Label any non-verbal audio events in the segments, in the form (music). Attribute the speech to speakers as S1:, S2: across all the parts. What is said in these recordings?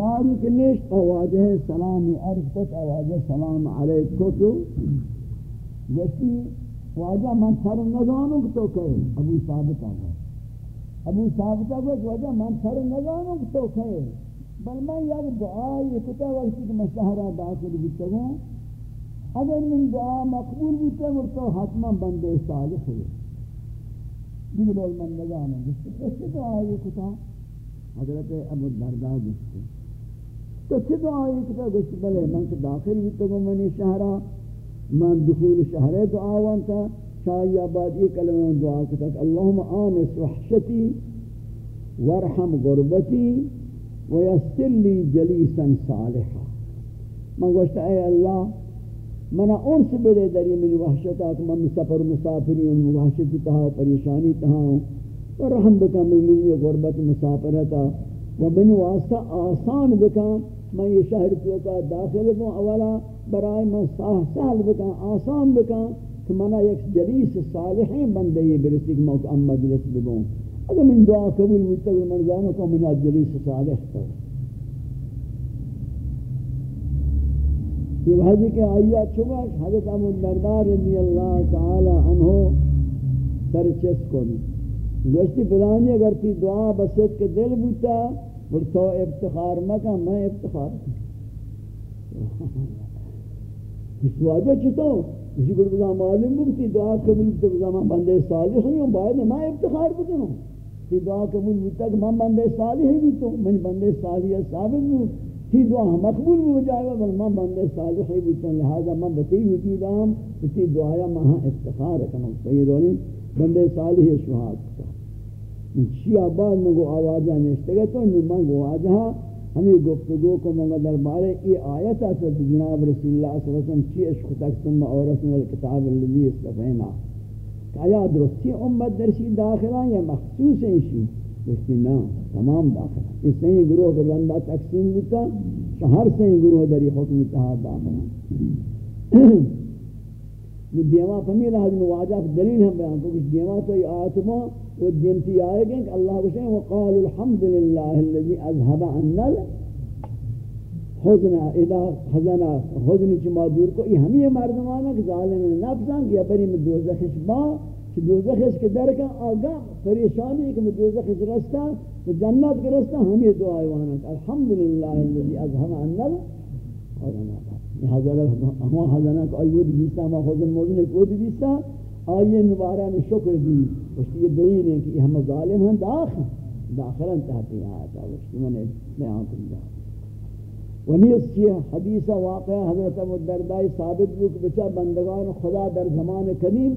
S1: قراری کے نشت آواجہ سلام، عرض کت آواجہ سلام علیکم. تو جیسی واجہ من سر نزانوں تو کہے ابو ثابت آگا ابو ثابت آگا واجہ من سر نزانوں تو کہے بل میں یک دعائی کتا وقتی کہ مشہرہ داخل بیتا ہوں اگر من دعا مقبول بیتا ہوں تو حتما بندے صالح ہوئے دیگر لوگ من نزانوں گے کسی دعائی کتا حضرت ابو دردہ گشتے تو چھ دعائی کتا گشتے بلے من کے داخل بیتا ہوں منی شہرہ، من دخول شہر دعا وانتا شاہی آباد یہ کلمہ دعا کتا کہ اللہم آنس وحشتی ورحم غربتی ویسر لی جلیسا صالحا۔ من گوشتا اے اللہ منا انس بلے دری من وحشتا کہ من سفر مسافری ان وحشتی تہا پریشانی تہا ورحم بکا من منی غربت مسافرتا و من واسطہ آسان بکا من یہ شہر کیوکا داخل کو اولا برائے من سہل بکا آسان بکا کہ منا یک جلیس صالحین بندے یہ برسی کہ موقع ام مجلس بگوں اگر من دعا قبول ہوتا ہے من جانو کو من جلیس صالح تھا یہ وحدی کہ آئیہ چھوڑا حضرت ابو دردار رضی اللہ تعالی عنہ سرچس کو گوشتی پلانی اگر تی دعا بسیت کے دل بوتا اور تو افتخار مکا میں افتخار اس واجہ چھتا اسی کو بزا معلوم بکتی دعا قبول بکتا بزا میں بندے صالح ہوں باید میں افتخار بکنوں تی دعا قبول بکتا کہ میں بندے صالح ہی بکتا میں بندے صالح ثابت ہوں تی دعا مقبول ہو جائے گا بل میں بندے صالح ہی بکتا لہذا میں بتی ہوتی دام تی دعایا میں افتخار کنوں تو یہ بندے صالح شہاد۔ کتا شیعہ بعد میں گو آوازہ نشتے تو میں گو آجہاں ہمیں گفتگو کو منگا دربارے یہ آیت ہے جناب رسول اللہ صلی اللہ علیہ وسلم چی عشق تک ثم اورسن الکتاب اللذی استفینا. کہ آیا درستی امت درشی داخلہ یا مخصوص ہیں شی درستی نا تمام داخلہ اس سے گروہ کا رندہ تقسیم ہوتا شہر سے گروہ دری حکم اتحاد داخلہ (coughs) دیما فمیل حضر واجہ دلیل ہم بیان. کو کچھ دیما تو یہ آتما وہ جنتی آئے گئے کہ اللہ بشیں وقال الحمدللہ اللذی اذهب عنل حزن اذا حزن حزن چما دور کو یہ ہمیں مردمانا کہ ظالم نفسان کہ بری میں دوزخش با کہ دوزخش کے در کا آگاہ پریشانی کہ میں دوزخش رستا کہ جنت کے رستا ہمیں دعا ایوانا کہ الحمدللہ اللذی اذهب عنل یہ حضرت، ہم حضرنا کہ ایود بیستا ہم حزن موزن ایک دیستا آئیے نبارہ میں شکر دی۔ وشتی یہ دلیل ہے کہ ہم ظالم ہیں، داخل داخل انتہتی آیتا وشتی میں نے بیان کر جا ونیس چیئے حدیث واقعہ حضرت ابو دردائی ثابت بھی کہ بچہ بندگان خدا در زمان قدیم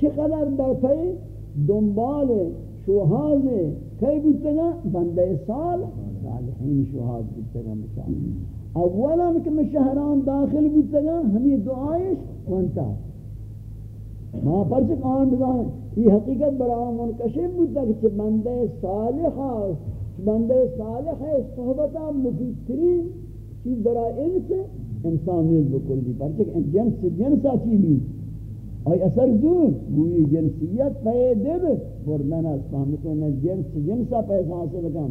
S1: چقدر در پئی دنبال شوہاز کئی بودتگا بندے سال صالحین شوہاز بودتگا مثال اولا کہ میں شہران داخل بودتگا ہمیں دعائش وانتا ما پرچک آن بزان یہ حقیقت برای منکشف بودتا کہ چھ بندے صالح چھ بندے صالح ہے صحبتا مفیدترین چیز برای انس انسان نیز بکلی پرچک جنس جنسا چی بھی آئی اثر زور گوئی جنسیت پہ دب بردن است فهمتون جنس جنسا پیسہ حاصل کم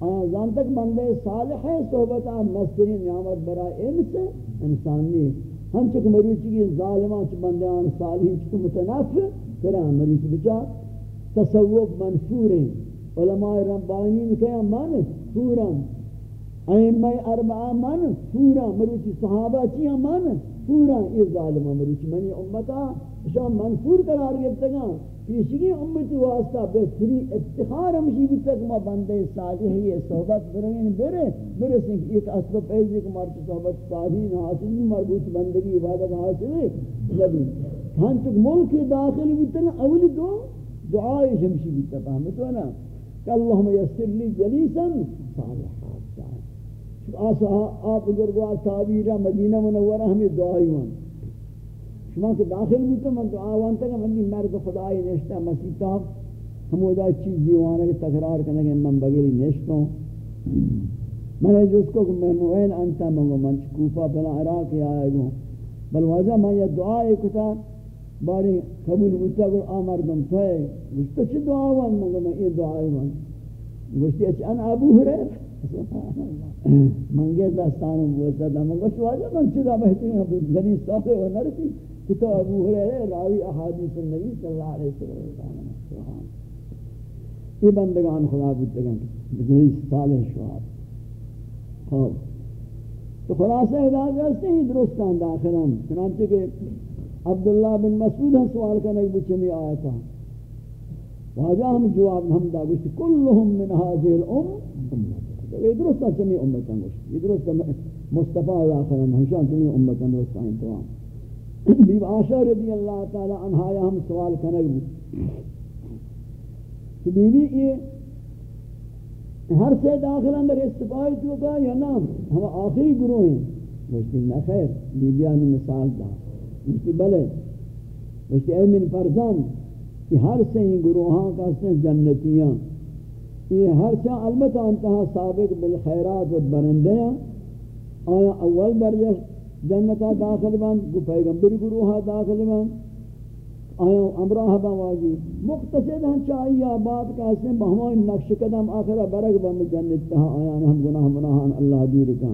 S1: آن زان تک بندے صالح ہے صحبتا مسترین نعمت برای انس انسان نیز؟ ہم چک مروچی کی ظالمان چھ بندیان صالحی چک پھر ہم مروچی بچا تصوف منفور ہیں۔ علماء ربانی نے کہا، من؟ فوراً ائمہ اربعہ من؟ فوراً مروچی صحابہ چیاں من؟ فوراً یہ ظالمان مروچی منی امتا، شام منفور قرار گفتگاں پیشگی امتی واسطہ بہتری افتخار ہمشی بھی تک ما بندے صالحی صحبت برین برے برے سنگ ایک اصل پیزی کہ مارتی صحبت صالحی حاصل نہیں، مربوط بندگی عبادت حاصل ہے نبی ہم تک ملک داخل بھی تک اولی دو دعائی ہمشی بھی تک فهمتو نا. کہ اللہم یسر لی جلیسا صالحات آسا، آپ گرگوار تعبیرہ مدینہ منورہ ہمیں دعائی مان شما کہ داخل بھی تو من دعا وانتا کہ من مرد خدای نشتا مسیطا ہمو دا چیز دیوانا کہ تقرار کرنے کہ من بگیلی نشتوں۔ میں نے جس کو کہ میں نوین انتا منگو من چکوفا پلا عراق آئے گو۔ بل واجہ میں یہ دعا کتا، باری قبول بودتا گر آمردم توئے گوشتا چی دعا وان؟ منگو من یہ دعا وان۔ گوشتی اچھ ان ابو حریر منگے دستان بوسا دا منگو شواجہ من چیزا بہترین حضرت زنی صاحب و نرسی۔ کہ تو ابو حریرہ راوی احادیث النبی صلی اللہ علیہ وسلم سبحان یہ بندگان خدا بودتگن بزنی صالح شواب خوب تو خلاصہ ہدایت رستے ہی درستان داخلان چنانچہ کہ عبداللہ بن مسعود ہم سوال کرنے کی بچمی آیا تھا۔ واجہ ہم جواب ہم دا گوشت کلہم من حاضر الام یہ درستہ چمی امتاں گوشت یہ درستہ مصطفیٰ داخلان ہمشان چمی امتاں درستہ انتوام بیب عاشا رضی اللہ تعالی عنہ ہم سوال کرنے کی کہ بی بی یہ ہر سے داخل اندر استفائی تو کا یا نام ہم آخری گروہ ہیں۔ مجھتی نہ خیر بیبیان مثال دا مجھتی بلے۔ مجھتی اے من فرزان کہ ہر سے ہی گروہاں کا سے جنتیاں۔ یہ ہر سے البتہ انتہا سابق بالخیرات و برندیاں۔ آیا اول درجہ جنتا داخل بند کو پیغمبر گروہا داخل بند آیا امراہ بواجی مختصر ہم چاہیے آباد کا اسے بہمائی نقش قدم آخرہ برگ بم جنت تہا، آیا ہم گناہ مناہان اللہ دیر کا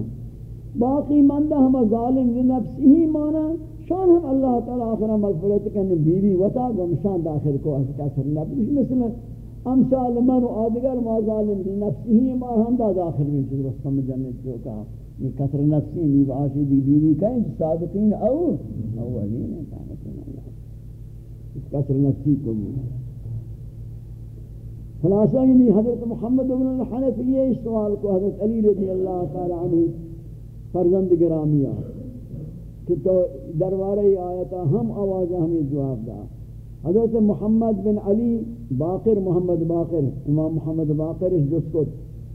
S1: باقی مندہ ہم ظالم لنفسی ہی مانا، شان ہم اللہ تعالی آخرہ مغفرت کرنے بیوی وطا گم شان داخل کو اس کا سر نفس مثل امثال من و آدگر ما ظالم لنفسی ہی مانا، ہم دا داخل میں چیز رستم جنت جو کہا. یہ کثر نفسی بیوی آشی دی بیوی کہیں صادقین او اولین ہے کثر نفسی کو بھی۔ خلاصہ یعنی حضرت محمد بن الحنف یہ سوال کو حضرت علی رضی اللہ تعالی عنہ فرزند گرامیہ کہ تو دربارہ آیتا ہم آوازہ ہمیں جواب دا حضرت محمد بن علی باقر، محمد باقر، امام محمد باقر اس جس کو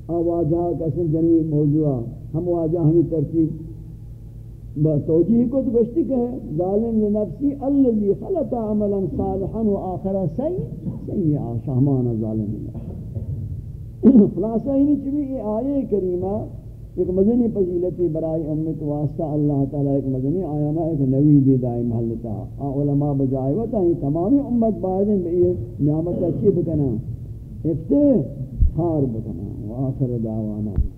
S1: آوازہ کسن جنوی موضوع ہم آوازہ ہمیں ترتیب توجیہ کو تو گشتی کہ ظالم لنفسی الذي خلط عملا صالحا واخر سیء سیئا شہمان ظالم (coughs) خلاصہ ہی نہیں چوی یہ آیے کریمہ ایک مدنی فضیلتی برائے امت واسطہ اللہ تعالی ایک مدنی آیانا ایک نوی دی دائی محلتا علماء بجائے وطا ہی تمامی امت باہدیں بئی نعمت اچھی بکنا افتخار بکنا واخر دعوانا۔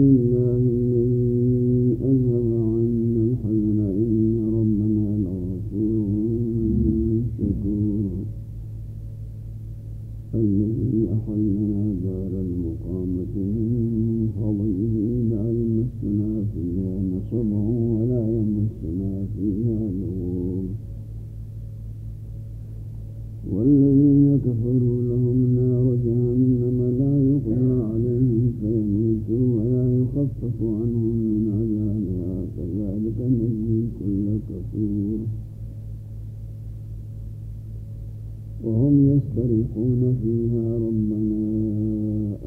S1: وهم يسترقون فيها ربنا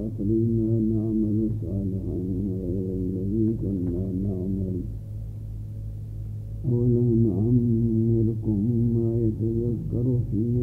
S1: أخرجنا نعمل صالحا غير الذي كنا نعمل. أولم نعمركم ما يتذكر فيه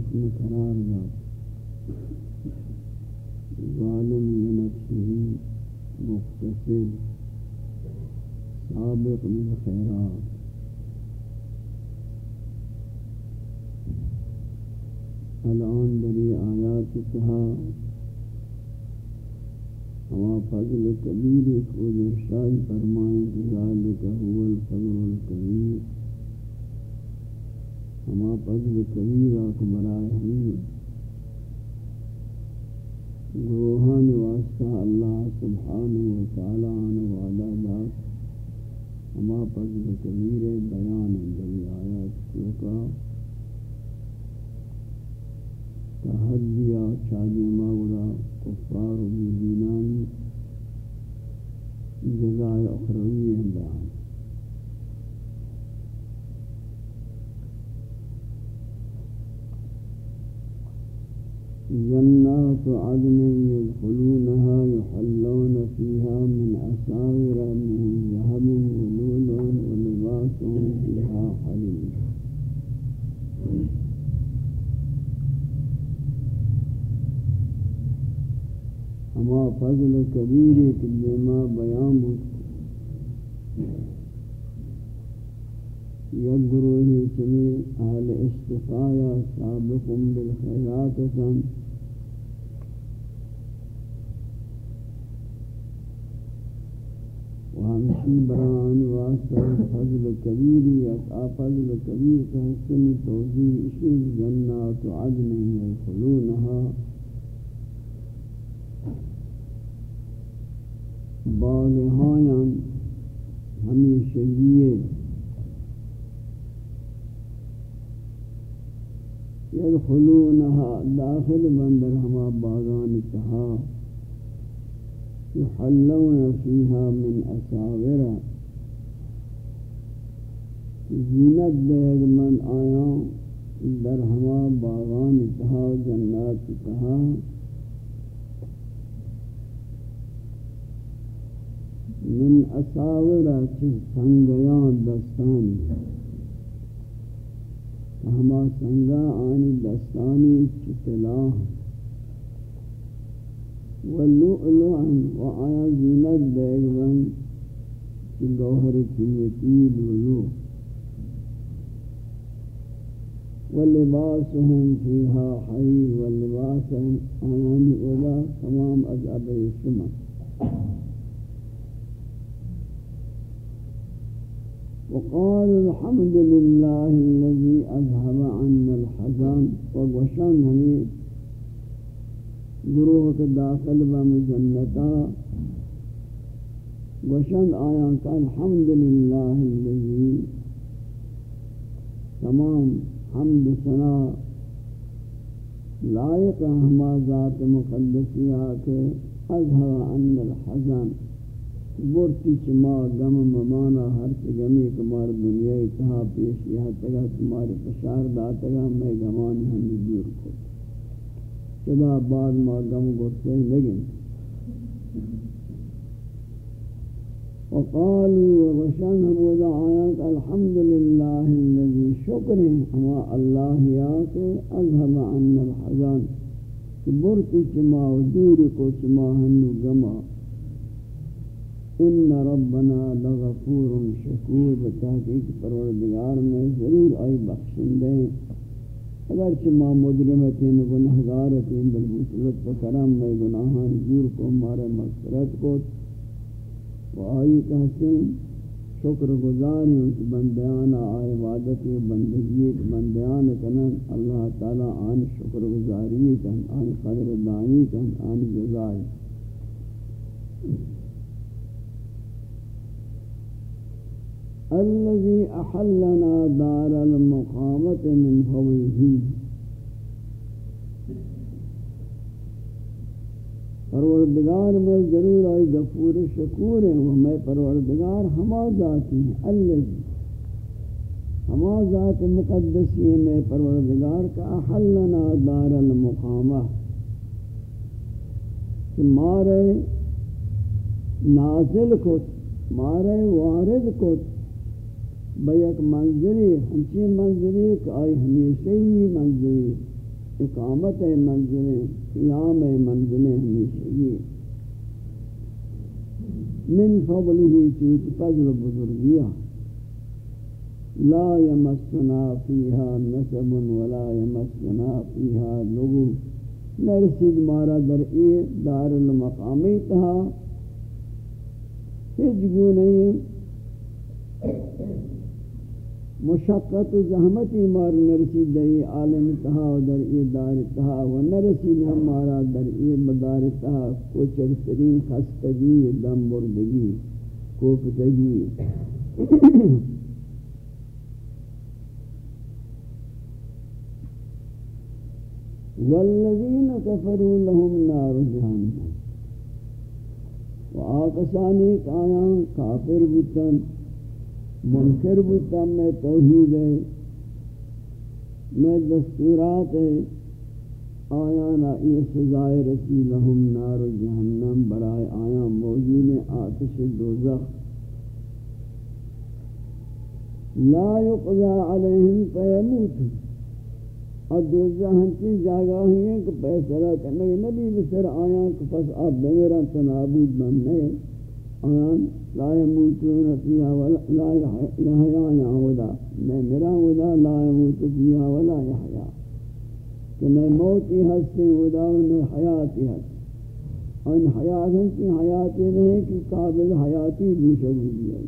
S1: چھ قسم قرار داد. ظالم لنفسه مقتصد سابق بالخيرات الآن دری آیات تها ہما فضل کبیر کو درشاد فرمائیں کہ ذالک هو الفضل الكبیر. ہما فضل کبیر آکھ برائے ہمیں گروہان واسطہ اللہ سبحانہ وتعالی عنہ وعلا دات ہما فضل کبیر بیان دلی آیات چوکا تحدیا چاہیے ماولا کفار و بیدینانی جزائے اخروی بیان. جنات عدن يدخلونها يحلون فيها من أساور من ذهب ولول ولباسهم فيها حليم ہما فضل کبیر کہ دیما بیان بود. یک گروہی چمی اہل استفایا سابقم وہمشی بران واسطہ فضل کبیری اتعا فضل کبیر کا حسن توضیح اشید جنات عدن یدخلونها باغہایان ہمیشگیے یدخلونها داخل بندر ہما باغان تہا يحلون فيها من أساور زینت بیگ من آیاں در ہما باغان تہا جنات تہا من اساور سنگیان دستانی ہما سنگا آنی دستانی چتلا واللؤلؤن ولؤلؤا وآیا زینت في گوهر قیمتی لؤلؤ ولباسهم فيها حي ولباسهم أنام أولا تمام أذعب السماء وقالوا الحمد لله الذي أذهب عنا الحزن وغشان گروہ کے داخل بمجنتا وشن آیان کا الحمد لله تمام حمد سنا لائق ہما ذات مقدسیہ کے اظہر عن الحزن برتی چما غم ممانا ہر چ غمی کمار دنیا اتہا پیش یہ تگا تمہارے پشار داتگا میں غمان ہم دور کو چلا بعد ما غم گرتے لگن وقالوا وغشان وذا آيات الحمد لله الذي شكر اما الله ياك اذهب عنا الحزن. برتی چما و دور کو چما، ہنو غما ان ربنا لغفور شکور بتحقیق پروردگار میں ضرور آئی بخشندے اگر چما مجرمتیں گناہگارتیں بلبوسلت و کرم میں گناہان جور کو مارے مغفرت کو، و آئی کہتے ہیں، شکر گزاری اس بندیان آئے عبادت بندگی بندیان کنن، اللہ تعالی آن شکر گزاری کن آن قدر دانی کن آن جزائی الذي أحلنا دار المقامة من فضله پروردگار میں ضرور آئی غفور شکور ہیں، وہ میں پروردگار ہما ذاتی ہیں الذي ہما ذات مقدسی میں پروردگار کا احلنا دار المقامہ۔ کہ مارے نازل کو مارے وارد کو بیک منظری ہمچی منظری کہ آئی ہمیشہ ہی منظری، اقامت منظری، قیام منظری ہمیشہ ہی من فضله چیت فضل بزرگیہ لا يمسنا فيها نسب ولا يمسنا فيها لغو. نرسید مارا در ای دار المقامی تہا ہج گونئی مشقت و زحمتی مار نرسید در ای عالم تہا و در ای دار تہا و نرسید ہم مارا در ای مدار تہا. کوچک ترین خستگی، دم بردگی، کوفتگی. والذین کفروا لهم نار جہنم. و آقسانی کایاں کافر بتن منکر بتن میں توحید ہے، میں دستورات ہے آیانا یہ سزائے رسی لهم نار جہنم، برائے آیاں موجود آتش دوزخ۔ لا يقضى عليهم فيموتوا اور دوزہ ہم ہنچی جاگہ ہی ہیں کہ پیسرہ کرنے نبی بسر آیاں کہ پس آپ بمیران تنابود بننے آیاں لا يموتون فيها ولا، لا يحيا يعودا میں میرا ودا لا يموت فيها ولا يحيا کہ نئے موتی ہستے ودا و نئے حیاتی ہستے ان حیات ہنچی حیاتی نہیں کہ قابل حیاتی بوشک ہوئی ہے.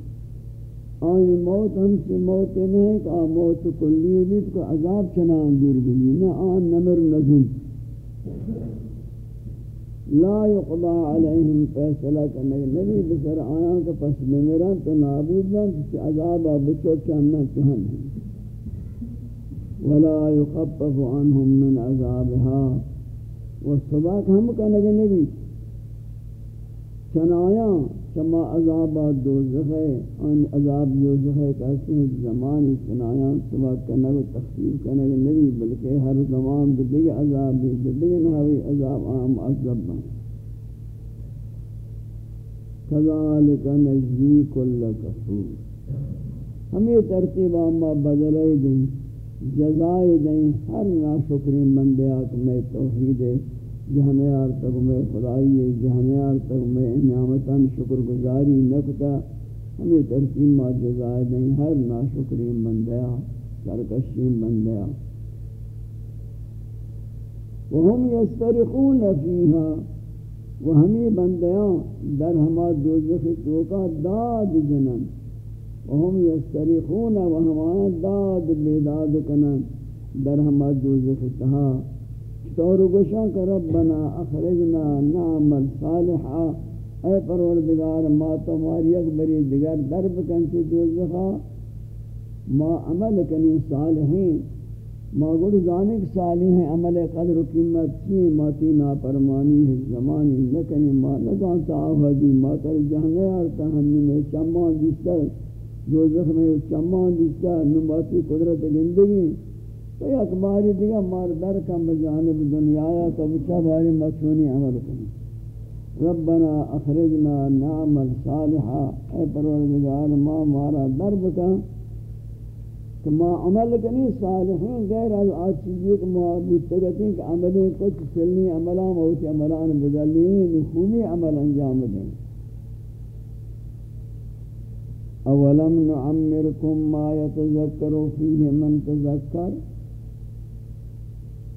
S1: آئی موت ہم سے موت نہیں، کہ موت کلی بھی تو عذاب چنان دور بھی نہ آن نمر نزن لا يقضى عليهم فیصلہ کرنے نبی بسر آیاں کا پس بمیران تو نابود لن کسی عذابا بچو چاہنا چہن ولا يخفف عنهم من عذابها۔ والصباق ہم کا نبی چنایاں چما عذاب دوزخ ہے ان عذاب دوزخ ہے کہ کہتے ہیں زمان چنایاں صبح کرنا و تخفیف کرنا نبی، بلکہ ہر زمان بدگ عذاب بھی بدگ نہوی عذاب عام عذاب بان کذالک نجزی کل کفور ہمیں ترتیب آما بدلے دیں، جزائے دیں، ہر ناشکری مندیات میں توحید ہے جہنے آر تک میں خدائی جہنے آر تک میں نعمتاً شکر گزاری نکتا، ہمیں ترتیب ما جزائے دیں ہر ناشکری بندیا سرکشی بندیا وهم يسترقون فيها وهمي بندیاں در ہما دوزخ توکا داد جنن۔ وهم يسترقون وهما داد بیداد کنن۔ در ہما دوزخ تہا۔ طور گوشاں کہ ربنا اخرجنا نعمل صالحا. اے پروردگار، ما تمہاری اکبری دیگر درب کنچی دوزخا. ما عمل کنی صالحین. ما گوڑ زانک صالح ہیں عمل قدر و قیمت کی ما تی ناپرمانی ہے زمانی نکنی ما نگانتا آفدی، ما تر جہنے آرتا ہمی میں چمان دیستا دوزخ میں چمان دیستا نماتی قدرت گندگی. تو یک باری دیگا مار در کم بجانب دنیا آیا تو بچہ باری مچھونی عمل کنی. ربنا اخرجنا نعمل صالحا. اے پروردگار، ما مارا در بکا کہ ما عمل کنی صالحین غیر از آج چیزی کہ معبود تگتی کہ عملیں کچھ سلنی عملان موتی عملان بدلین خوبی عمل انجام دیں اولم نعمرکم ما يتذکر فیه من تذکر؟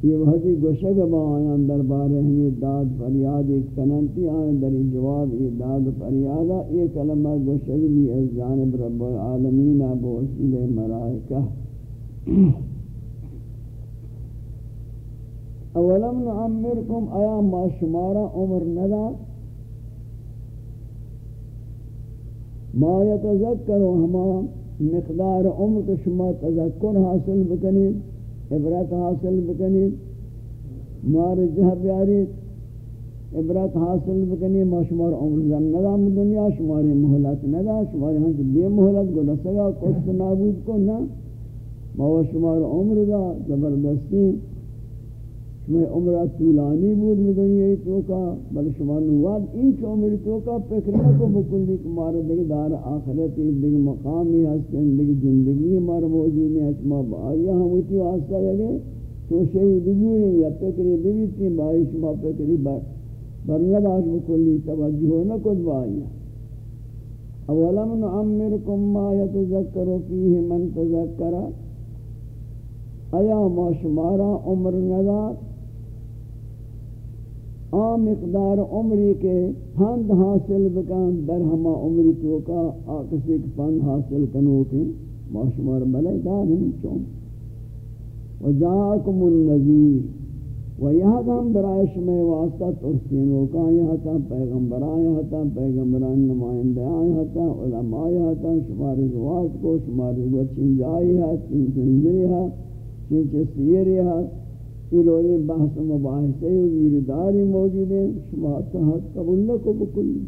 S1: یہ وحدی گوشگ با آیان دربار ہمیں داد فریاد ایک کننتی آیان در جواب یہ داد فریادا یہ کلمہ گوشگ بھی از جانب رب العالمین ابو وسیل مرائکہ اولم نعمرکم آیا ما شمارا عمر ندا ما یتذکر ہما مقدار عمر شما تذکر حاصل بکنید عبرت حاصل بکنی، مار جہ بیاری، عبرت حاصل بکنی، ما شمار عمر زن ندام دنیا، شمار محلت ندا، شمار ہنچ بے محلت گو نسگا کشت نابود کو نا، ما شمار عمر دا، زبردستی میں عمرہ طولانی بود میں دنیا تو کا بل شما نواد این چو عمر تو کا فکر کو بکلی کہ مارا دیکھ دار آخرت دیکھ مقامی ہستن دیکھ زندگی مار موجود ہے اسما بایا ہم اتی واسطہ لگے تو شہید دیگی یا فکری بیتی بائی شما فکری بر برنہ باش بکلی توجہ نہ کد بایا اولم نعمرکم ما يتذکر فیہ من تذکر۔ ایا ما شمارا عمر ندار آ مقدار عمری کے پند حاصل بکن، در ہما عمری تو کا آکسی کے پند حاصل کنو کے معشمار بلے دار ہم چون۔ وجاکم النذیر، و یہاں ہم برائش میں واسطہ ترسینوں کا یہاں تا پیغمبران یہاں تا پیغمبران نمائندے یہاں تا علماء یہاں تا شمار زواز کو، شمار زواز چین جائی ہے چین ہے چین ہے۔ یہ بحث مباحثے و ویرداری موجود ہیں، شما تحت قبول لکو بکلی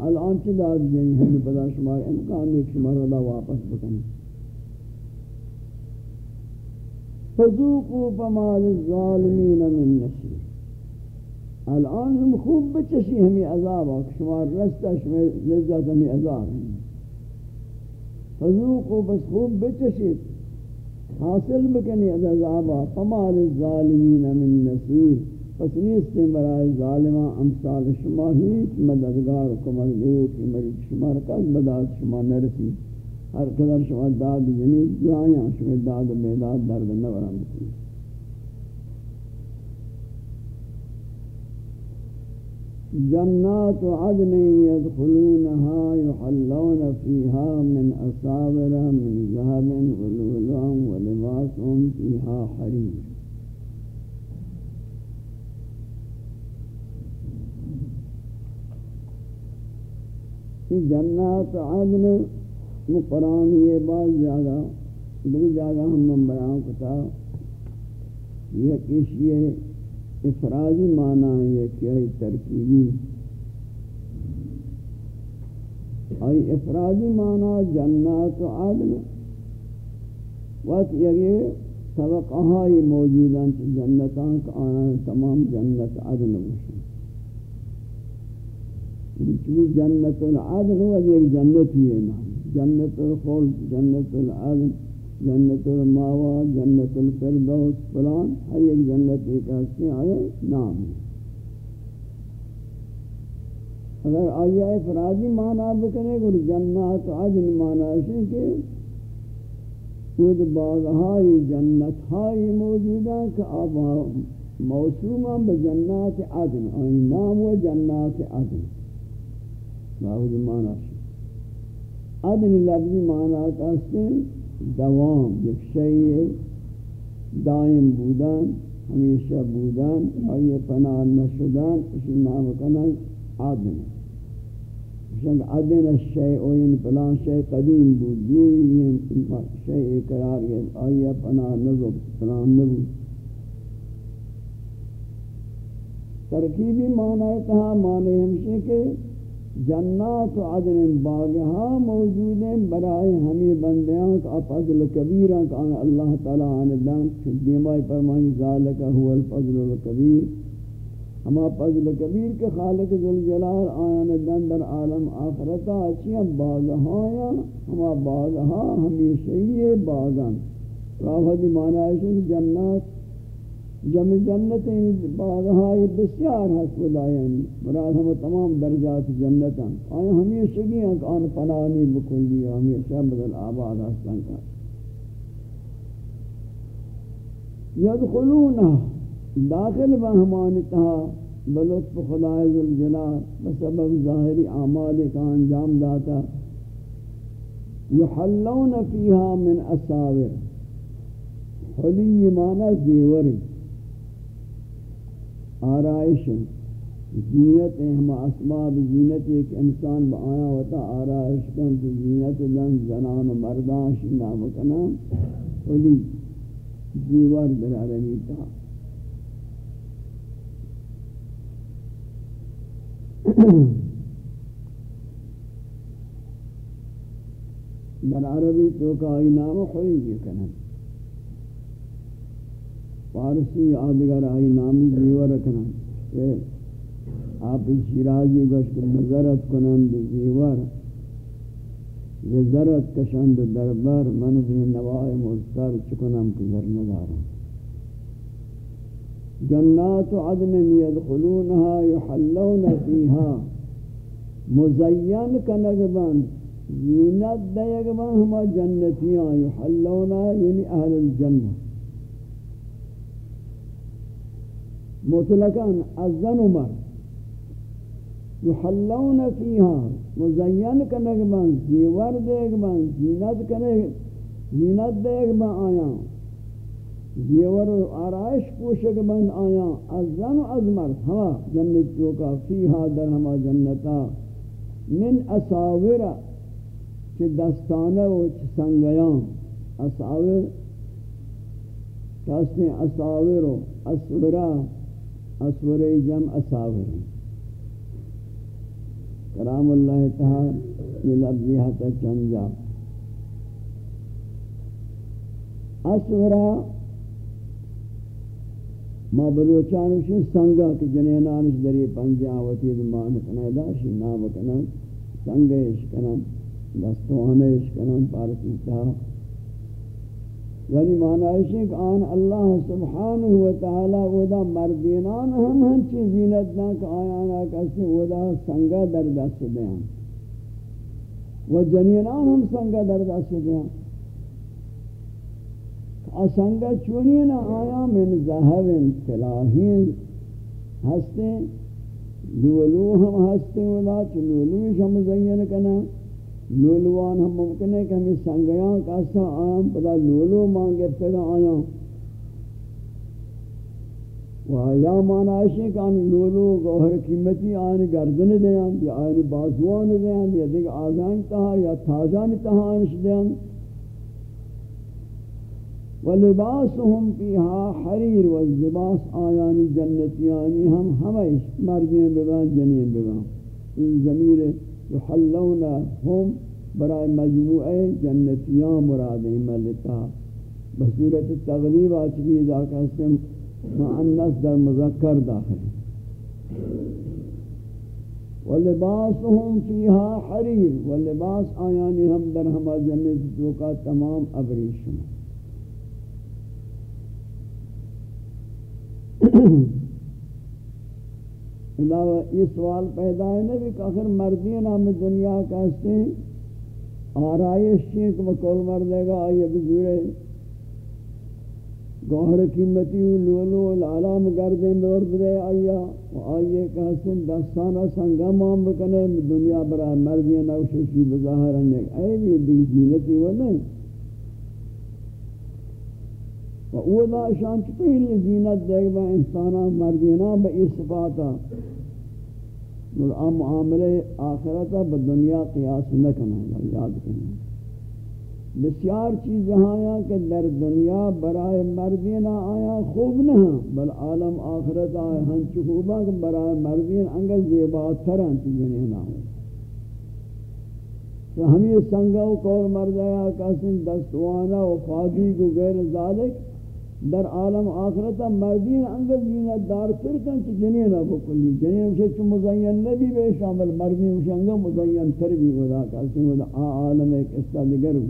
S1: الان چی داد جائیں ہمیں پدا شمار امکان ایک شمار اللہ واپس بکنی۔ فذوقوا فما للظالمین من نصیر۔ الان ہم خوب بچشی، ہمیں عذاب آکھ۔ شمار رستہ شمار لذت، ہمیں عذاب ہیں۔ فذوقوا بس خوب بچشید۔ حاصل بکنی از عذابا فمال الظالمین من نصیر. پس نیستیں برای ظالمان امثال شما هیچ مددگار کمال دیو کی مرد شما رکاز مدد شما نرسی ہر قدر شما داد جنید جائیاں شما داد و بیداد درد نورم بکنید. جنات عدن يدخلونها يحلون فيها من أصابر، من ذهب ولولا ولباسهم فيها حرير. یہ جنات عدن قرآن یہ بعض جگہ بڑی جگہ ہم بیان کتا یہ کسی افرادی معنی ہے کہ ای ترکیبی ای افرادی معنی جنات و عدن، وقت یہ طبقہائی موجودان جنتان کا آنا تمام جنت عدن بشن چلی جنت العدن و ایک جنت ہی ہے نام جنت الخلد جنت العدن۔ جنت الماوا جنت الفردوس، فلان ہر ایک جنت ایک ایسے آئے نام. اگر آیا افرادی معنی بکنے گو جنات عدن معنی ہے کہ خود باغہائی جنت ہائی موجودہ کہ آپ موسومہ بجنات عدن آئی نام و جنات عدن. باوجود معنی ہے عدن لفظی معنی کہتے ہیں دوام، یک شیء دائم بودن ہمیشہ بودن اور یہ پناہ نشدن اسی نام کنن عدن. شنگ عدن الشیء او این پلان شیء قدیم بود. یہ شیء قرار گئے آیا پناہ نظر پناہ نبود. ترکیبی معنی تہا معنی ہمشہ کہ جنات و عدن باغہا موجود ہیں، برائے ہمیں بندیاں کا فضل کبیر ہیں کہ اللہ تعالیٰ آنے دان دیمائی فرمائیں ذالکہ ہوا الفضل الکبیر۔ ہما فضل کبیر کے خالق ذوالجلال آنے دان در عالم آخرتا اچھیاں باغہا یا ہما باغہا ہمیشہ یہ باغاں راہ دی معنی ہے جنات جمع جنت باغہائی بسیار حسب دائیں مراد ہم تمام درجات جنت ہیں۔ آیا ہمیشہ گی ہیں کہ آن پناہنی بکلی ہمیشہ بدل آباد حسن کا۔ یدخلونہ داخل بہمانتہا بلطف خدای ذوالجلال بسبب ظاہری اعمال کا انجام داتا۔ یحلون فیہا من اصاور حلی معنی زیوری آرائش زینت ہم اسباب زینت ایک انسان با آیا ہوتا آرائش کن تو زینت دن زنان و مردان شنا مکنا خلی زیور در عرمی تا۔ در عربی تو کا آئی نام خلی کنن فارسی آدگر آئی نامی زیور رکھنا کہ آپ شیرازی گوشت مزرت کنند زیور زرت کشند دربر من بھی نوائی مزتر چکنم کزر ندارم۔ جنات عدن يدخلونها يحلون فيها مزین کنگبان، زینت دیگبان ہما جنتیاں یحلون یعنی اہل الجنہ مطلقاً ازن عمر یحلون فیها، مزین کنگ من، زیور دیگ من، زینت کنگ، زینت دیگ من آیا. زیور آرائش پوشک من آیا. ازن و ازمر ہوا جنت چوکا فیها در ہما جنتا. من اساور چھ دستانہ و چھ سنگیان. اساور کہتے اساور و اسورا اسور جمع اساور کرام اللہ تعالی یہ لفظی حتا چند جا۔ اسورا ما بلوچانوشی سنگا کہ جنینانش دری پنجا وطی دمان کنای داشی، نام کنن سنگش کنن دستوانش کنن پارسی تا یعنی معنی ہے کہ آن اللہ سبحانہ وتعالی ودا مردینان ہم ہم چی زینت نہ کہ آیانا کسی ودا سنگا در دست دیاں و جنینان ہم سنگا در دست دیاں سنگا چونی نہ آیا من ذہب تلاہین ہستے لولو ہم ہستے ودا چلولوش ہم زین کنا لولوان ہم ممکن ہے کہ ہمیں سنگیاں کاسا آم پدا لولو مانگے پتگا آیا و یا مانا ہے کہ آن لولو گوھر قیمتی آن گردن دیاں، یا آن بازوان دیاں، یا دیکھ آزان تہا یا تازان تہا آنش دیاں۔ ولباسهم فيها حرير واللباس آیانی جنتیانی ہم ہمیش مردین ببان جنین ببان ان ضمیر یحلون هم برای مجموعه جنتیان مراد ملتا. بصورت تغلیب آچکی اذا کہتے معنس در مذکر داخل. ولباسهم فيها حرير ولباس آیانی ہم در ہما جنت تو کا تمام ابریشن (clears throat) علاوہ یہ سوال پیدا ہے نا کہ آخر مردین ہم دنیا کہتے ہیں آرائش چیک مکول مردے گا؟ آئیے بزورے گوھر قیمتی لولو العالم گردیں دور برے آئیا آئیے کہتے ہیں دستانہ سنگا مام بکنے، دنیا برای مردین اوششی بظاہر انجھے اے بھی دیکھ جیلتی وہ نہیں۔ و او دا شان چپہلی زینت دیکھ با انسانا مردینا با ای صفاتا۔ نور آم معاملے آخرتا با دنیا قیاس نکنا یاد کرنا۔ بسیار چیز آیا کہ در دنیا برائے مردین آیا، خوب نہ، بل عالم آخرت آیا ہن چکوبا کہ برائے مردین انگل زیبات تران چیزیں نہ ہوں تو ہمیں سنگا و کول مردیا کسن دستوانا و فادی کو غیر ذالک در عالم آخرتا مردین انگل دینت دار ترکن چی جنین ابو کلی جنین ہمشہ چو مزین نبی بے شامل، مردین ہمشہ انگل مزین تر بھی خدا کہتے ہیں آ عالم ایک استا دگر ہو۔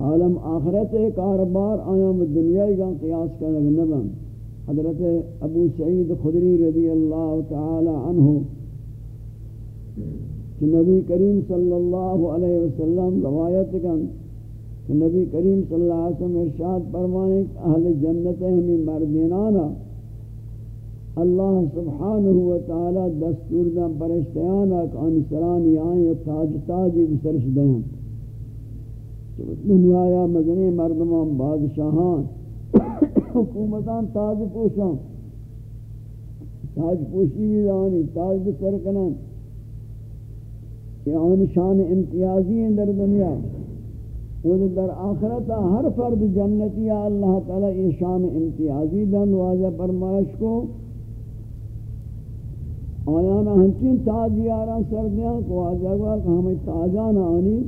S1: عالم آخرت ایک آربار آیام دنیا کا قیاس کرنے نبن۔ حضرت ابو سعید خدری رضی اللہ تعالی عنہ کہ نبی کریم صلی اللہ علیہ وسلم روایت کن۔ کہ نبی کریم صلی اللہ علیہ وسلم ارشاد فرمانے کہ اہل جنت ہمیں مردینانا۔ اللہ سبحانہ وتعالی دستور دا پرشتیانا کہ آنی سرانی آئیں تاج تاجی بسرش دیاں دنیا یا مدنی مردمان بادشاہان، حکومتان تاج پوشان۔ تاج پوشی بھی دانی تاج بسر کنن۔ یہ آنی شان امتیازی ہیں در دنیا۔ وہ در آخرت ہر فرد جنتی اللہ تعالی یہ ایشان امتیازی دن واجہ فرمائش کو آیانا ہنچین تاجی آران سردیاں کو واجہ گوا کہ ہمیں تاجان آنی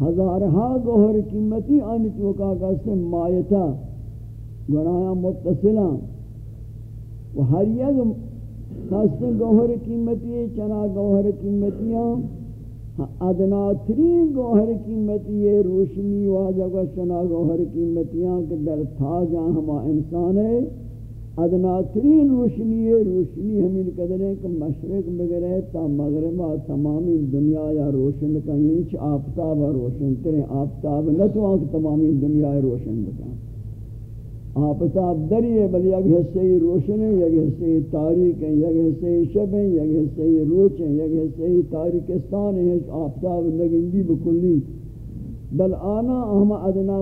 S1: ہزارہا گوھر قیمتی آنی چوکا کسے مایتا گنایا متصلہ و ہر یک کسے گوھر قیمتی چنا گوھر قیمتیاں ادنا ترین گوہر قیمتی یہ روشنی واجہ کو شنا گوہر قیمتیاں کہ در تھا جہاں ہما انسان ہے۔ ادنا ترین روشنی یہ روشنی ہمیں قدر ہے کہ مشرق بگرے تا مغرب تمامی دنیا یا روشن کا یعنی چھ آفتاب روشن کریں آفتاب نہ تو آنکھ تمامی دنیا روشن بکا آفتاب دریئے بل یک حصے روشن ہے یک حصے تاریک ہے یک حصے شب ہے یک حصے روچ ہے یک حصے تاریکستان ہے آفتاب لگندی بکلی بل آنا ہم ادنا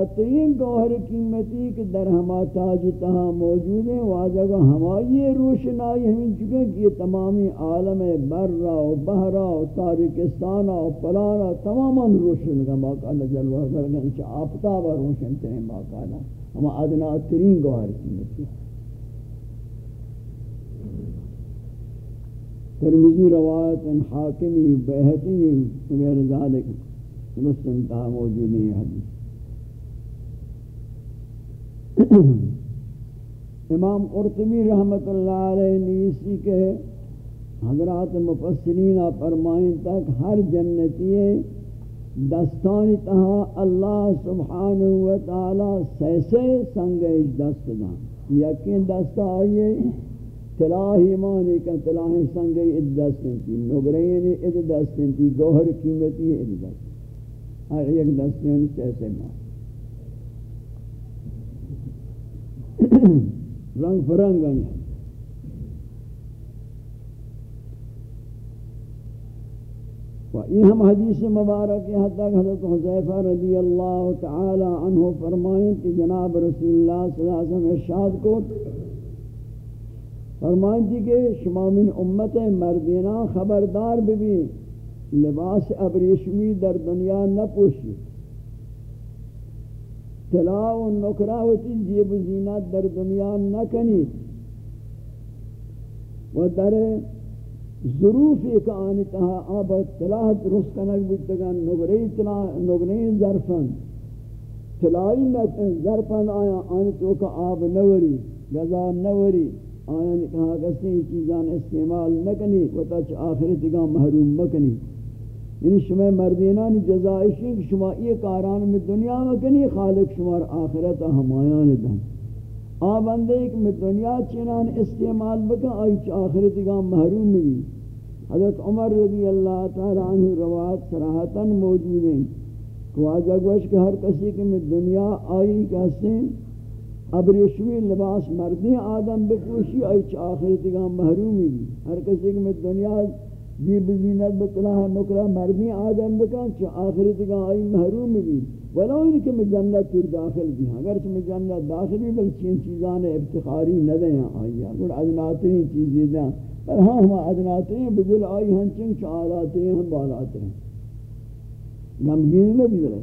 S1: گوہر قیمتی کہ در ہما تاج تہا موجود ہیں واجہ گا ہمائی روشنائی ہمیں چکے کہ یہ تمامی عالم برہ و بہرہ و تاریکستانہ و پلانہ تماما روشن کا باقالا جلوہ کرگن چاہ آفتاب روشن ترین باقالا ہم ادنا ترین گوہر قیمتی ترمیزی روایت ان حاکمی بہتی وغیر ذالک. درست انتہا موجود نہیں ہے حدیث. امام قرطبی رحمت اللہ علیہ نیسی کے حضرات مفسرین فرمائیں تک ہر جنتی دستانی تہا اللہ سبحانہ وتعالی سیسے سنگیش دست دان یقین دست آئیے تلاہی مانی کا تلاہی سنگی اد دستن دستنتی نگرینی اد دستن دستنتی گوھر قیمتی اد دستنتی ہر ایک دستیوں یعنی سے ایسے رنگ فرنگ ہیں یہ ہم حدیث مبارک یہاں تک حضرت حضیفہ رضی اللہ تعالی عنہ فرمائیں کہ جناب رسول اللہ صلی اللہ علیہ وسلم ارشاد کو فرمائیں تھی کہ جی شما من امت مردینہ خبردار بھی لباس ابریشمی در دنیا نہ پوشی طلا و نکراوتی جیب و زینت در دنیا نہ کنی و در ظروف ایک آنی تہا آب طلاح درست کنک بیتگان نگری طلاح نگری ظرفن طلاحی ظرفن آیا آنی تو کا آب نوری گزا نوری، آیا نے کہا کسی چیزان استعمال نکنی و تا چھ آخرت گا محروم مکنی. یعنی شما مردینانی جزائشی شما یہ کاران میں دنیا میں کنی خالق شما آخرت ہمایان دن. آبندے ایک میں دنیا چینان استعمال بکا، آئی چا آخرت گا محروم بھی۔ حضرت عمر رضی اللہ تعالی عنہ روایت سراحتاً موجود ہیں۔ کہ آجا گوش کہ ہر کسی کے میں دنیا آئی کہتے ہیں ابریشوی لباس مردی آدم بکوشی، آئی چا آخرت گا محروم بھی۔ ہر کسی کے میں دنیا جی بزینت بکلاہ نکرہ مردی آدم بکن چو آخرت کا آئی محروم بھی ولو ان کہ میں جنت تر داخل بھی ہاں اگر میں جنت داخل بھی بل چین چیزان ابتخاری نہ دیں آئی. گوڑ ادناترین چیزیں دیں پر ہاں ہم ادناترین بدل آئی ہن چنگ چو آلاترین ہم بالاترین. گمگین نبی بلے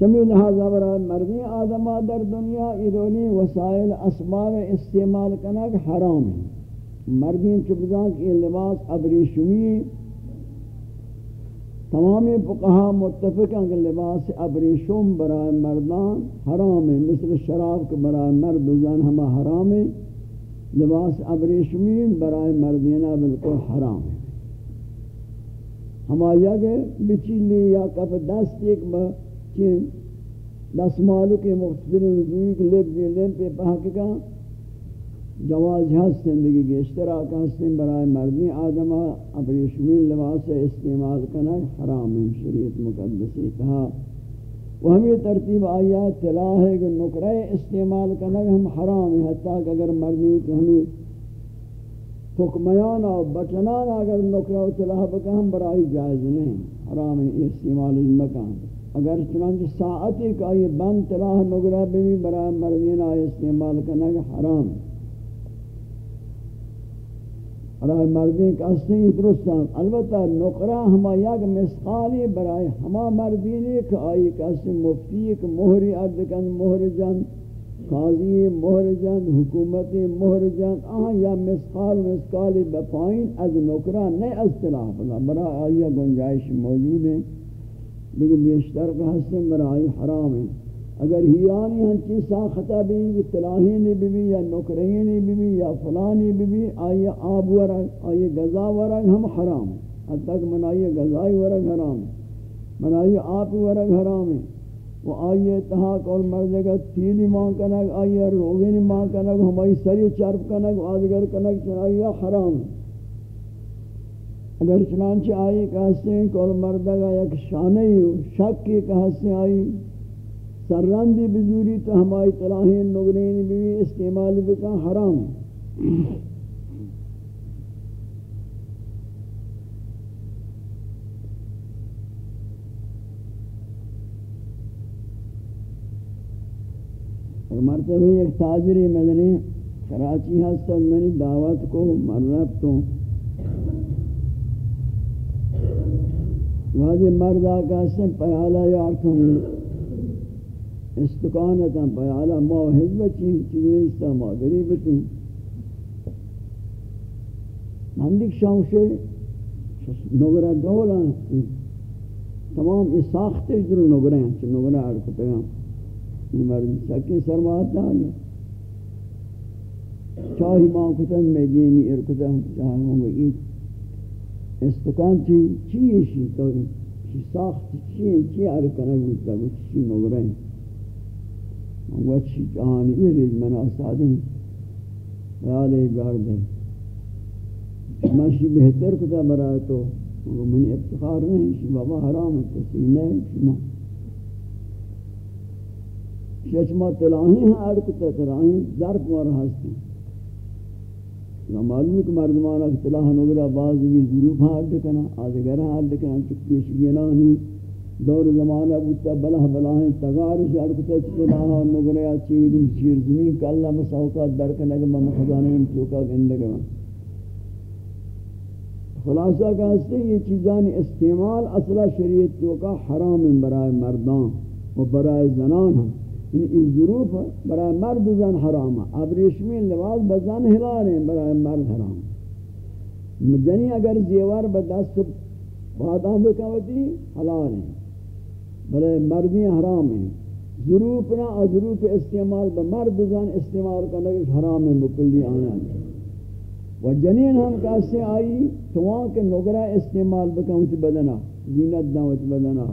S1: چمی لہذا برای مردی آدم در دنیا ایرونی وسائل اسباب استعمال کنک حرام ہے مردین چبزان کی لباس ابریشمی، تمامی فقہا متفق ہیں کہ لباس ابریشم برای مردان حرام ہے مثل شراب کے برای مرد زن ہمہ حرام ہے لباس ابریشمی برای مردینہ بالکل حرام ہے ہما کہ بچیلی یا کف دست ایک با کہ دس مالو کے مختصر نزوی کے لب دی پہ پاک جواز ہست زندگی کے اشتراک ہستیں برائے مردی آدم اپنی شمیل لباس استعمال کرنا حرام ہے، شریعت مقدسی تھا۔ وہ ہمیں ترتیب آیات تلا ہے کہ نکرہ استعمال کرنا ہم حرام ہے، حتیٰ کہ اگر مردی کہ ہمیں تکمیان اور بچنان اگر نکرہ تلا بکا، ہم برائی جائز نہیں، حرام ہے استعمال مکان۔ اگر چنانچہ ساعتی کا یہ بند تلاہ نگرہ بھی برای مردین آئے استعمال کرنا کہ حرام. برای مردین کا اصلی درست ہے۔ البتہ نقرہ ہما یک مسقالی برای ہما مردینی کہ آئی کسی مفتی کہ مہری ادکن مہر جن، قاضی، مہر جن، حکومت، مہر جن، آہاں یا مسقال مسقالی بپائن از نقرہ نہیں از تلاہ برای آئی گنجائش موجود ہیں لیکن بیشتر کا حسن برائی حرام ہے اگر ہیرانی ہنچی ساختہ بھی تلاہینی بھی بھی یا نکرینی بھی بھی یا فلانی بھی بھی آئی آب ورگ آئی گزا ورگ ہم حرام ہے حد تک منائی گزائی ورگ حرام ہے منائی آپ ورگ حرام ہے وہ آئی اتحاق اور مرد کا تیلی ماں کنک آئی روغینی ماں کنک ہمائی سری چرپ کنک آدگر کنک چنائی حرام ہے اگر چنانچہ آئی کہتے ہیں کول مردگا یک شانئی ہو، شک کی کہتے ہیں آئی سرندی بزوری تو ہمائی تلاہین نگرین بھی استعمال بکا، حرام۔ مرتبہ ایک تاجری مدنی کراچی ہستن منی دعوت کو مرب تو واجی مرد آقا سن پیالا یارتوں استقانتا پیالا ما حجبت چین استا ما گریبتی مندک شاوشے نگرہ دولا تمام اس ساختے جرو نگرہ ہیں چھ نگرہ اڑکتے ہیں یہ مرد سکی سرمات آئی چاہی ماں کتن میں دینی ارکتا چاہی ماں گئی استکان چی چی شی تو چی ساخت چی چی ار کنه بود که چی نگره و چی جهان ای ریج من آسادی خیال بیارده من شی بہتر کتا برای تو من افتخار نہیں، شی بابا حرام ہے کسی نہیں، شی نا۔ ششما تلاہی ہیں ار تلاہی ظرف مار ہستی۔ معلوم ہے کہ مردمان اطلاع نگرہ بعض بھی ظروف حال دکنا آدھگرہ حال دکنا چکیش گنانی دور زمانہ بودتا بلہ بلاہیں تغارش ارکتا چلاہا نگرہ چیوری شیر زمین کا اللہ مساوقات درکنگا مم خزانے ہم چوکا گندگا خلاصہ کہتے ہیں یہ چیزان استعمال اصلہ شریعت چوکا حرام برائے مردان و برائے زنان ہیں۔ این ظروف برای مرد زن حرام اب ریشمی لباس بزن حلال ہیں برای مرد حرام جنی اگر زیور بدست بادام بکوتی حلال ہیں برای مردی حرام ہیں ظروف نہ ظروف استعمال بمرد زن استعمال کرنے کے حرام ہیں بکلی آنا و جنین ہم کیسے آئی، توان کے نگرہ استعمال بکوتی بدنا زینت دعوت بدنا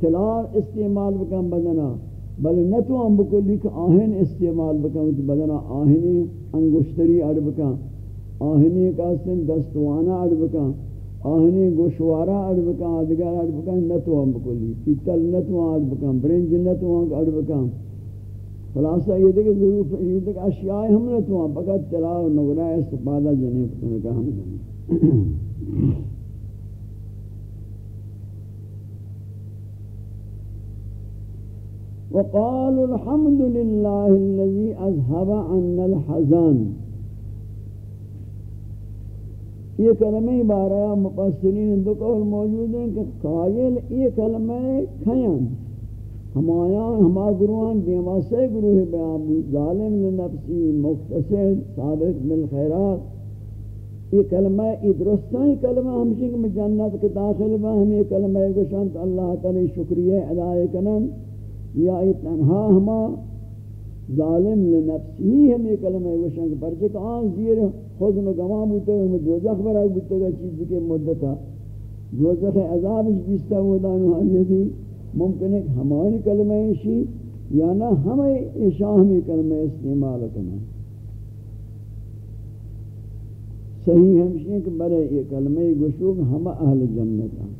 S1: تلار استعمال بکم بدنا بل نہ تو ہم بکلی کہ آہن استعمال بکن بدنا آہنی انگشتری اڑ بکن، آہنی کا سن دستوانا اڑ بکن، آہنی گوشوارا اڑ بکن آدگر اڑ بکن، نہ تو ہم بکلی پیتل نہ تو اڑ بکن، برنج نہ تو اڑ بکن۔ خلاصہ یہ دیکھ ضرور، یہ دیکھ اشیاء ہم نہ تو ہم، فقط تلاو نگرہ استفادہ جنے کا ہم۔ جنے وقالوا الحمد لله الذي أذهب عنا الحزان یہ کلمہ بارہ مقصرین دو قول موجود ہیں کہ قائل یہ کلمہ کھیان ہمایان ہما گروہان دیما سے گروہ بیان ظالم لنفسی مختصر سابق بالخیرات۔ یہ کلمہ یہ درستان کلمہ ہمشہ کہ جنت کے داخل با ہم یہ کلمہ گوشن اللہ تعالی شکریہ ادائے کنن یا ای تنہا ہما ظالم لنفسی ہم یہ کلمہ وشنگ پرچہ کہ آن زیر خود و گمان بوتے گا ہمیں دوزخ برا بوتے گا چیز کے مدتا۔ دوزخ عذابش بیستا ہوا دانو حالیتی ممکن ہے کہ ہماری کلمہ ایشی یا نہ ہمیں ایشا ہمیں کلمہ استعمال کرنا صحیح ہمشی کہ برے یہ کلمہ گشوک ہم اہل جنت ہیں۔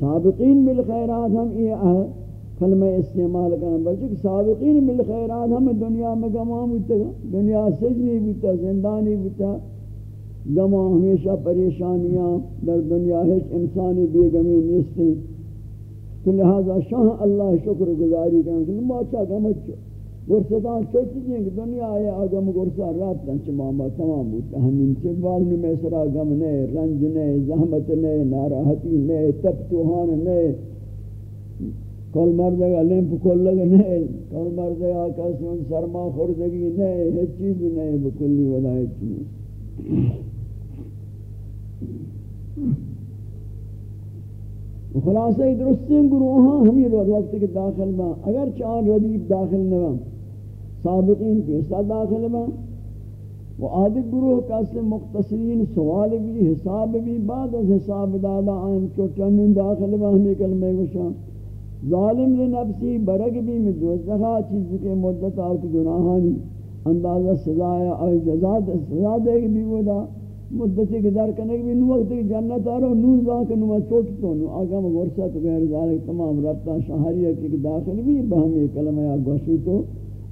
S1: سابقین بالخیرات ہم یہ اہل کلمہ استعمال کرنا، بلکہ سابقین مل خیرات ہمیں دنیا میں گما بوتا دنیا سجنی بوتا زندانی بوتا گما ہمیشہ پریشانیاں، در دنیا ہے انسانی بیگمی نیستے تو لہذا شاہ اللہ شکر گزاری کرنا کہ لما اچھا گمت چھو گرستان چو چیزیں کہ دنیا آئے آگم گرسا رات تنچ ماما تمام بوتا ہمیں چکوال میں سرا گم نئے، رنج نئے، زحمت نئے، ناراحتی نئے تپتوہان نئے۔ کل مردے گا لیمپ کھول لگے نہیں، کل مردے گا کسی ان سرما خوردگی نہیں ہے چیز نہیں، بکلی ولا ہے چیز خلاصہ درستیں گروہاں ہم یہ وقت کے داخل میں، اگر چار ردیب داخل نہ سابقین کے ساتھ داخل میں، وہ آدھے گروہ کا سے مختصرین سوال بھی، حساب بھی، بعد از حساب دادا آئیم چوٹنن داخل میں ہمیں کلمہ گوشاں ظالم لنفسی برگ بھی میں دوزخہ چیز کے مدت آک گناہانی، اندازہ سزا ہے، اور جزا سزا دے گی بھی ودا مدتی کے در کرنے بھی، نو وقت کی جنت آ رہا نور زان کے نو چوٹ تو نو آگا میں غرصت غیر ذالک تمام ربطہ شہریہ کی داخل بھی بہمی کلمہ یا گوشی تو۔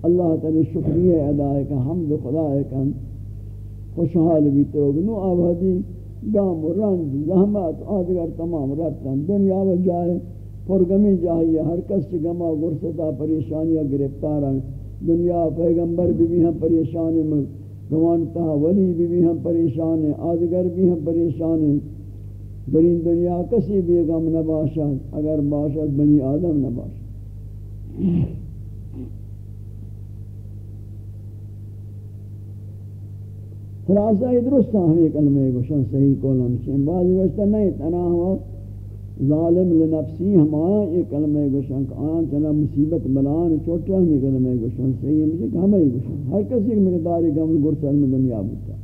S1: اللہ تعالی شکریہ ادا ہے کہ حمد خدا ہے کہ خوشحال بھی تروگ نو آبادی، گام و رنج، زحمت، آدگر تمام ربطہ دنیا و جائے۔ پرگمی جاہیے ہر کس گما غرصتہ پریشانیاں گرفتار دنیا پیغمبر بھی بھی ہم پریشانی میں گوانتا ولی بھی بھی ہم پریشان ہیں، آدگر بھی ہم پریشان ہیں۔ درین دنیا کسی بھی غم نہ باشد اگر باشد بنی آدم نہ باشد خلاصہ یہ درست ہم ایک گوشن صحیح کولم چین۔ بعض وقت نہیں تناہ وقت ظالم لنفسی ہمایا یہ کلمہ گوشن کہ آن چنا مصیبت بلان چوٹا ہمیں کلمہ گوشن صحیح ہے مجھے کہ ہمیں گوشن۔ ہر کسی ایک مقداری گم گرسل میں دنیا بوتا۔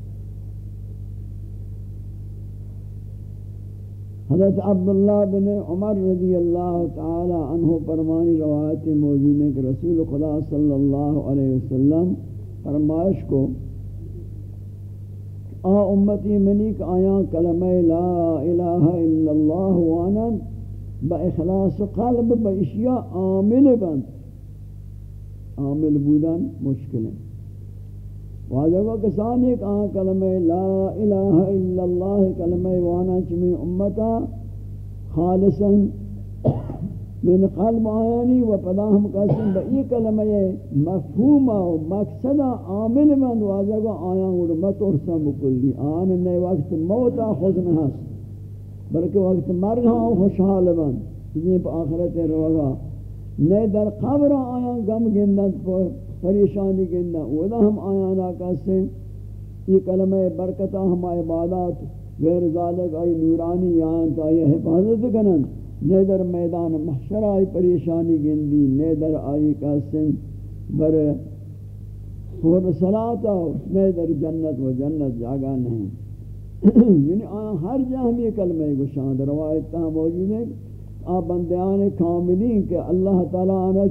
S1: حضرت عبداللہ بن عمر رضی اللہ تعالی عنہ فرمانی روایت موجود ہے کہ رسول خدا صلی اللہ علیہ وسلم فرمائش کو آ امتی منی کہ آیا کلمہ لا الہ الا اللہ وانا با اخلاص قلب با اشیاء عامل بند. عامل بودن مشکل ہے. واجب کسان ایک آن کلمہ لا الہ الا اللہ، کلمہ وانا چمی امتا خالصا من قلب آیانی و پدا ہم قسم با ای کلمہ مفہوم و مقصد عامل من واضح واجب آیان و مت ارسم بکلی آن نئے وقت موتا خود میں ہست بلکہ وقت مرگ ہاں خوشحال من. جنہیں پا آخرت روگا نئے در قبر آیان غم گندن پریشانی گندن. ودا ہم آیانا قسم یہ کلمہ برکتہ ہم عبادات، غیر ذالک آئی نورانی یہاں تا یہ حفاظت نیدر میدان محشر آئی پریشانی گندی، نیدر آئی کا سن بر خور صلاة نیدر جنت و جنت جاگا نہیں۔ (clears throat) یعنی آن ہر جا ہم یہ کلمہ گشاند روایت تاں موجود ہے آپ بندیان کاملین کہ اللہ تعالیٰ آنا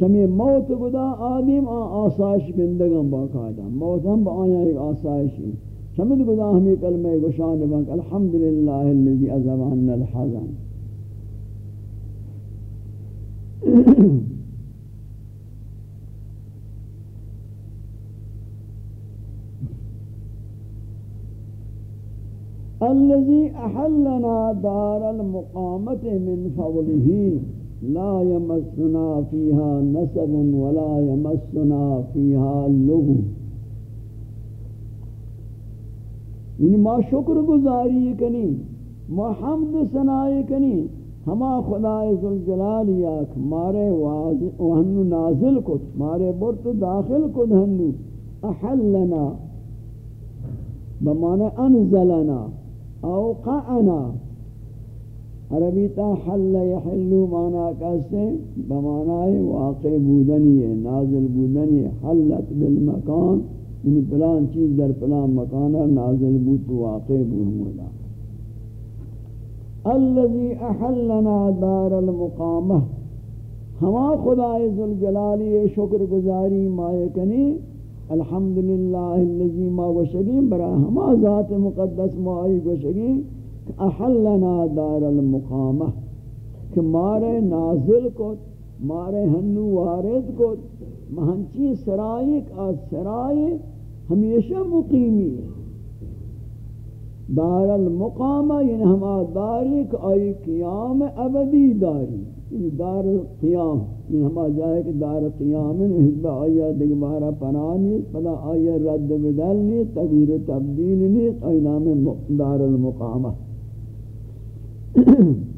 S1: چمی موت گدا آدم آن آسائش گندگم باقاعدہ موت ہم با آیا ایک آسائشی چمید گدا ہم یہ کلمہ گشاند بانک الحمدللہ اللذی ازوان الحزن۔ (clears throat) الذي أحلنا دار المقامة من فضله، لا يمسنا فيها نسب ولا يمسنا فيها لغو. یعنی ما شکر گزاری کنی، ما حمد سنائی کنی ہما خدای ذوالجلال یاک، مارے وہنو نازل کت مارے برت داخل کت ہنو، احلنا بمعنی انزلنا، اوقعنا۔ عربی تا حل یحلو معنی کہتے بمعنی واقع بودنی ہے، نازل بودنی ہے، حلت بالمکان یعنی پلان چیز در پلان مکانا نازل بود واقع بود الذي احلنا دار المقامہ ہما خدای ذوالجلالی شکر گزاری مائے کنی، الحمدللہ الذي ما وشگی برا ہما ذات مقدس مائی وشگی احلنا دار المقامہ کہ مارے نازل کو مارے ہنو وارد کو مہنچی سرائک آج سرائے ہمیشہ مقیمی ہے۔ دار المقامہ یعنی ہما داری کہ آئی قیام ابدی داری یعنی دار قیام یعنی ہما جائے کہ دار قیام یعنی آیا دیکھ بارا پنانی پدا آیا رد بدل نہیں تغییر تبدیل نہیں آئی نام دار المقامہ (clears throat)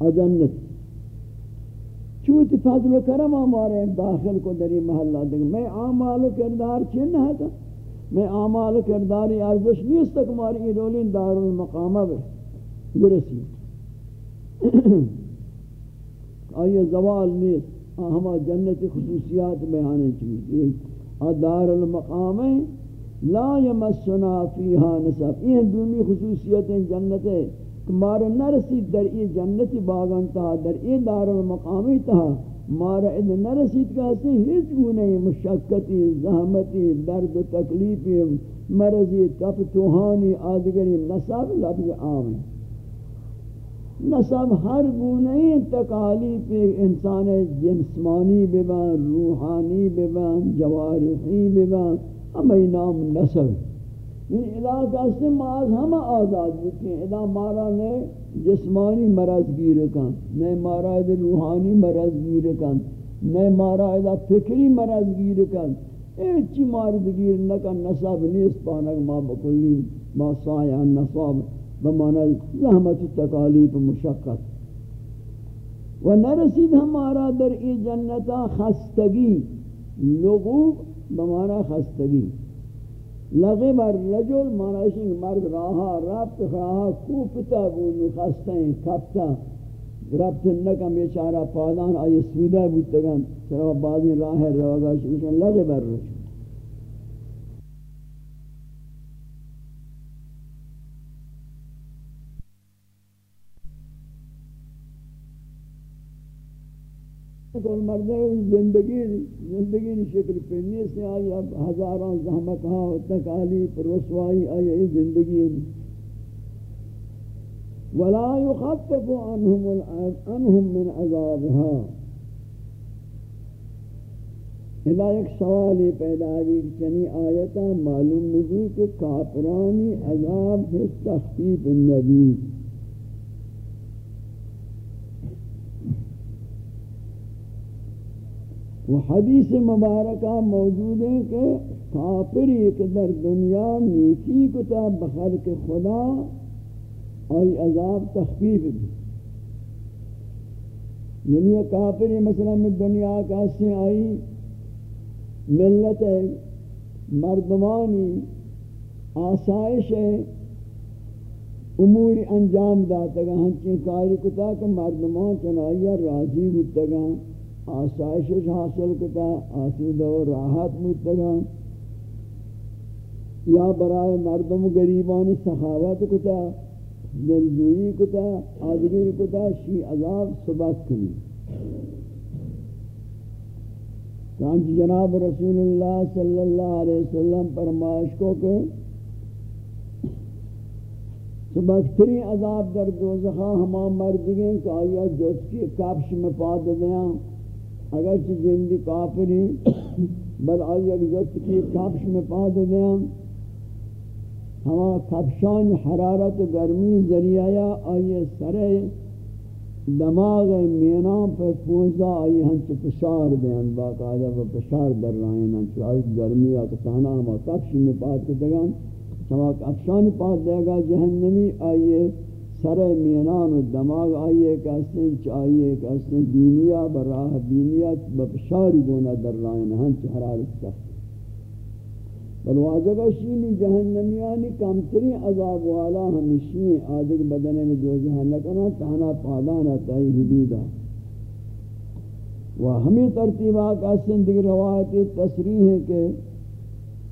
S1: اجنت۔ چوت فضل و کرم ہمارے داخل کو دری محلہ دیکھ، میں آمال و کردار چین ہے تھا میں اعمال کرداری ارزش نیست کہ ہماری رولین دار المقامہ بے برسی. (coughs) آئیے زوال نیست؟ ہما جنت خصوصیات بیانے چیز. دار المقام لا یمسنا فیہا نصف یہ دومی خصوصیت جنت ہے کہ مارے نرسی در ای جنت باغن تا، در ای دار المقامی تا. مارا اد نرسید کا سے ہیچ گونے مشکتی زحمتی، درد و تکلیفی، مرضی، تپ توہانی، آدگری نصاب لفظ عام ہے۔ نصاب ہر گونے تکالیف انسان جنسمانی ببان روحانی ببان جوارحی ببان ہمیں نام نصب یعنی علاقہ سے ماز ہم آزاد بکیں ادا مارا نے جسمانی مرض گیر کن، نئے مارا روحانی مرض گیر کن، نئے مارا فکری مرض گیر کن۔ ایچی مرض گیر نکن نصاب نیست پانک ما بکلی، ما سایہ نصاب بمانا زحمت تکالیف مشقت۔ و نرسید ہمارا در ای جنتا خستگی، لغوب بمانا خستگی۔ لغب الرجل معنی مرد راہا رابط راہا کوپتا بونو خستیں کپتا. ربط نکم یہ چارہ پادان آئی سودہ بودتگن چرا بعضی راہ روگا شکشن لغب الرجل کل مردے زندگی زندگی نی شکل پہنی سے آئی اب ہزاران زحمت ہاں تکالیف رسوائی آئی زندگی ولا يخفف عنهم عنهم من عذابها۔ اذا ایک سوال پیدا ہوئی کہ چنی آیتا معلوم نہیں کہ کافرانی عذاب سے تخفیف النبی۔ وہ حدیث مبارکہ موجود ہے کہ کافر ایک در دنیا نیکی کتا بخلق خدا اور عذاب تخفیف بھی۔ یعنی کافر مثلا میں دنیا کا سے آئی، ملت ہے مردمانی آسائش ہے امور انجام داتا گا ہنچیں کاری کتا کہ مردمان چنائیہ راضی ہوتا گا۔ آسائش حاصل کتا آسود و راحت متگا یا برائے مردم غریبان سخاوت کتا، دلجوئی کتا، آدگیر کتا، شی عذاب سبت کنی. کانچ جناب رسول اللہ صلی اللہ علیہ وسلم فرمائش کو کہ سبکتری عذاب در دوزخا ہما مردگیں کہ آیا جس کی کپش میں پاد دیاں اگر چی زندی کافری، بل آئی اگر جت کی کپش میں پا دے دیں ہما کپشان حرارت گرمی ذریعہ آئی سرے دماغ مینام پر پونزا آئی ہنچ پشار دیں باقاعدہ و پشار در رہے ہیں ہنچ آئی گرمی آکتانا ہما کپش میں پا دے دیں ہما کپشان پا دے گا جہنمی آئیے سر مینان و دماغ آئیے کہ کہستیں چاہیے کہ کہستیں دینیا براہ دینیا بپشاری گونا در رائن ہنچ حرارت سخت۔ بل واجب شینی جہنمیانی کمتری عذاب والا ہمشی آدھگ بدنے میں جو جہنکنا تانا پادانا تائی حدودا و ہمیں ترتیبہ کا کہستیں دیگر روایت تصریح ہے کہ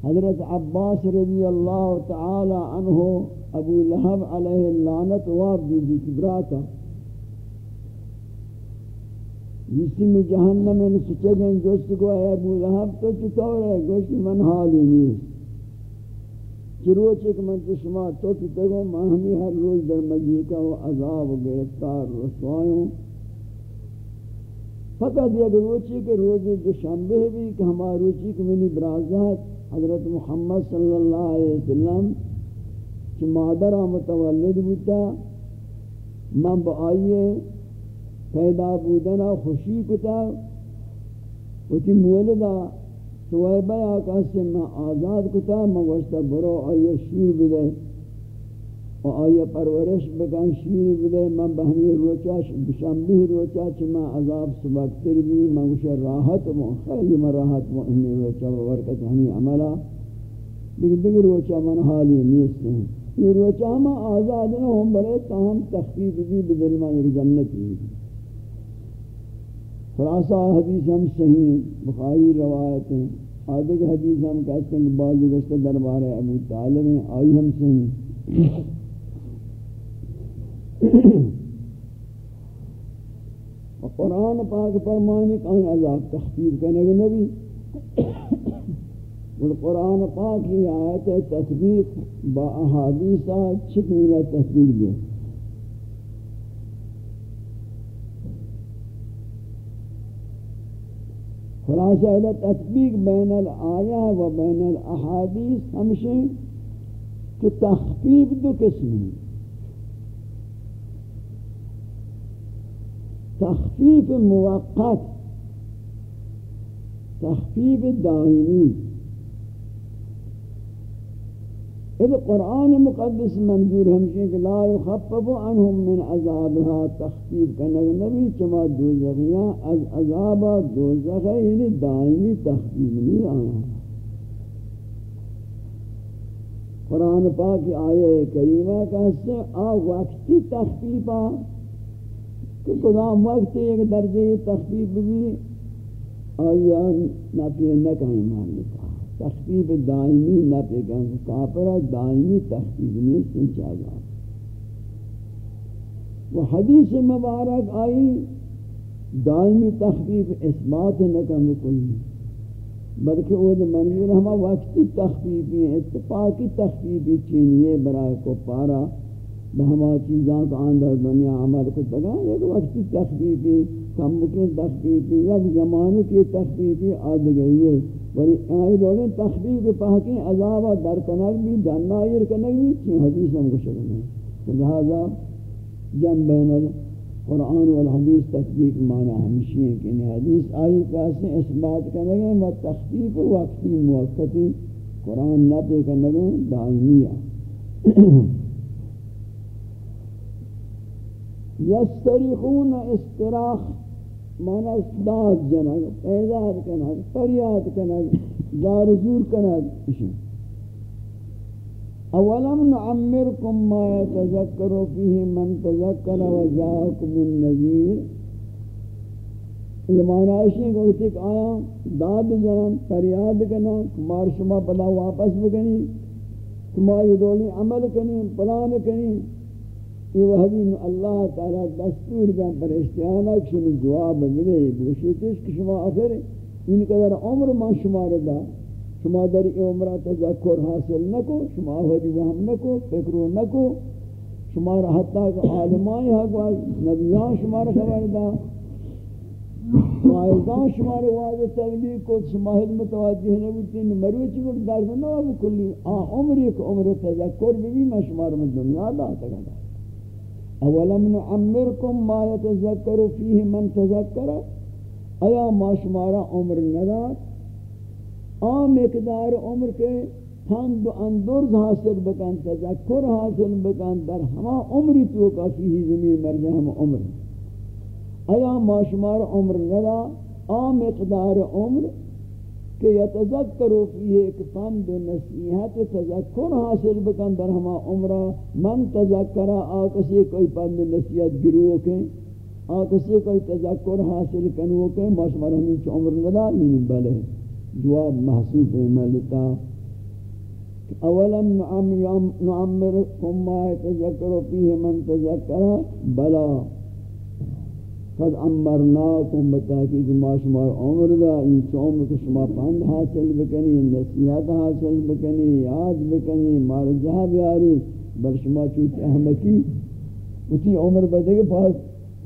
S1: حضرت عباس رضی اللہ تعالی عنہ ابو لہب علیہ اللعنت واب دی دی کبراتا جسی میں جہنم میں سچے گئے جوست کو اے ابو لہب، تو چطور ہے گوشت من حالی نہیں چروچ ایک من شما تو چطے گو میں ہمیں ہر روز در مجیکا و عذاب و گرفتار رسوائیوں فقط یہ روچی کے روز دوشنبہ بھی کہ ہمارا روچی کہ منی برازات حضرت محمد صلی اللہ علیہ وسلم۔ کہ مادر متولد بوتا من با آئیے پیدا بودنا خوشی کتا وچی مولدہ سوائبہ آقا سے میں آزاد کتا من گوشتا برو آئیے شیر بدے و آئیے پرورش بکن شیر بدے من بہمی روچا بشنبی روچا چی میں عذاب سبکتر بھی من گوشتا راحت مو خیلی من راحت مو امی روچا وورکت ہمی عملہ لیکن دیگر روچا من حالی نیست یہ روچا ہم آزاد ہیں ہم بڑے تاہم تخفیف بھی بدلما ایک جنت ہی خلاصہ حدیث ہم صحیح بخاری روایت ہیں۔ آدھے حدیث ہم کہتے ہیں کہ بعض گشت دربار ابو طالب ہیں، آئی ہم صحیح قرآن پاک فرمانی کہ آن عذاب تخفیف کرنے گے نبی قرآن پاک کی آیت تطبیق با احادیثہ چھتنی تطبیق دے؟ خلاصہ تطبیق بین الآیہ و بین الاحادیث ہمشہ کہ تخفیف دو قسم تخفیف موقت تخفیف دائمی۔ اذا قرآن مقدس منظور ہمشہ کہ لا يخفف عنهم من عذابها تخفیف کنگ نبی چما دوزخیاں از عذاب دوزخی یعنی دائمی تخفیف نہیں آیا قرآن پاک آیے کریمہ کا سے آ وقتی تخفیفہ کہ کدام وقت ایک درجے تخفیف بھی آیا نفی نہ کہیں مان لکھا تخفیف دائمی نہ پیگن کافرہ دائمی تخفیف نہیں سنچا جا وہ حدیث مبارک آئی، دائمی تخفیف اثبات نہ کم کلی بلکہ وہ منظور ہما وقتی تخفیفی ہیں اتفاقی تخفیفی چینیے برای کو پارا۔ بہما چیزاں کا اندر دنیا عمل کو بگا ایک وقتی تخفیفی کم مکن تخفیفی یک زمانوں کی تخفیفی آد گئی ہے۔ ولی آئی لوگیں تخفیف پاکی عذاب در کنک بھی جنائر کنک بھی، چین حدیث ہم کو شکل ہیں لہذا جن بین قرآن والحدیث تطبیق معنی ہمشی ہے کہ انہیں حدیث آئی کیسے اس بات کرنے گے و تخفیف وقتی موقتی قرآن نہ پہ کرنے گے دائمیہ۔ (clears throat) یستریخون استراخ معنی اسداد جنگ پیداد کنگ فریاد کنگ زار زور کنگ اولم نعمركم ما يتذكر فيه من تذكر وجاءكم النذير یہ معنی ہے کہ ایک آیا، داد جنان فریاد کنا کمار شما پدا واپس بکنی کما یہ دولی عمل کنی، پلان کنی. یہ وحدی اللہ تعالی دستور کن پر اشتیانا کشن جواب ملے بوشیتش کہ شما آخر ان قدر عمر ما شما ردا شما در عمرہ تذکر حاصل نکو شما ہوجی وہم نکو فکرو نکو شما را حتی کہ عالمائی حق وائی نبیان شما را خبر دا وائزان شما را واضح تبلیغ کو شما حد متوجہ نبوتی مروچی کو درد نو ابو کلی آن عمری کہ عمر تذکر بھی میں شما را دنیا دا تکا دا اولم نعمرکم ما يتذکر فیہ من تذکر ایا ما شما را عمر نداد؟ آم مقدار عمر کے پند و اندرز حاصل بکن، تذکر حاصل بکن، در ہما عمری تو کافی ہی زمین مرجع ہم عمر۔ ایا ماشمار عمر ندا آم مقدار عمر کہ یتذکرو فیہ ایک پند و نصیحت تذکر حاصل بکن در ہما عمرہ، من تذکرہ آکسی کوئی پند و نصیحت گروہ کے آکسی کوئی تذکر حاصل کنو کے ماشمار ہمیں چھ عمر ندا نہیں بلے جواب محسوس ہے ملتا اولم نعمركم ما يتذكر فيه من تذكر بلا۔ قد عمرناكم بتحقیق ما شما عمر دا، ان عمر کو شما پند حاصل بکنی نصیحت حاصل بکنی یاد بکنی مار جہاں بیاری بل شما چوتی احمقی، اتی عمر بدے کے پاس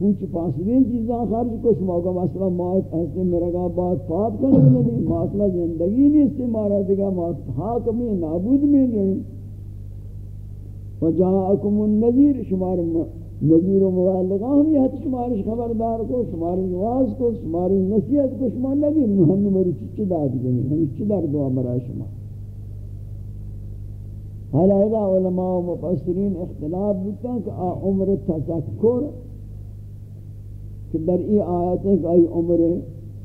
S1: کچھ پاسرین چیزاں خرچ کو شما کا مسئلہ موت ایسے میرا گا بات پاپ کرنے لگی مسئلہ زندگی نہیں اس استعمارا دیگا موت حاک میں، نابود میں رہی وجاءکم النذیر شمار نذیر و موالغہ ہم یہ حد شمارش خبردار کو شمار نواز کو شمار نصیحت کو شمار نبی محمد مری چچ داد گئی ہم چچ در دعا برای شما؟ حالا اذا علماء و مفسرین اختلاف بودتا کہ آ عمر تذکر کہ در ای آیت ہے کہ ای عمر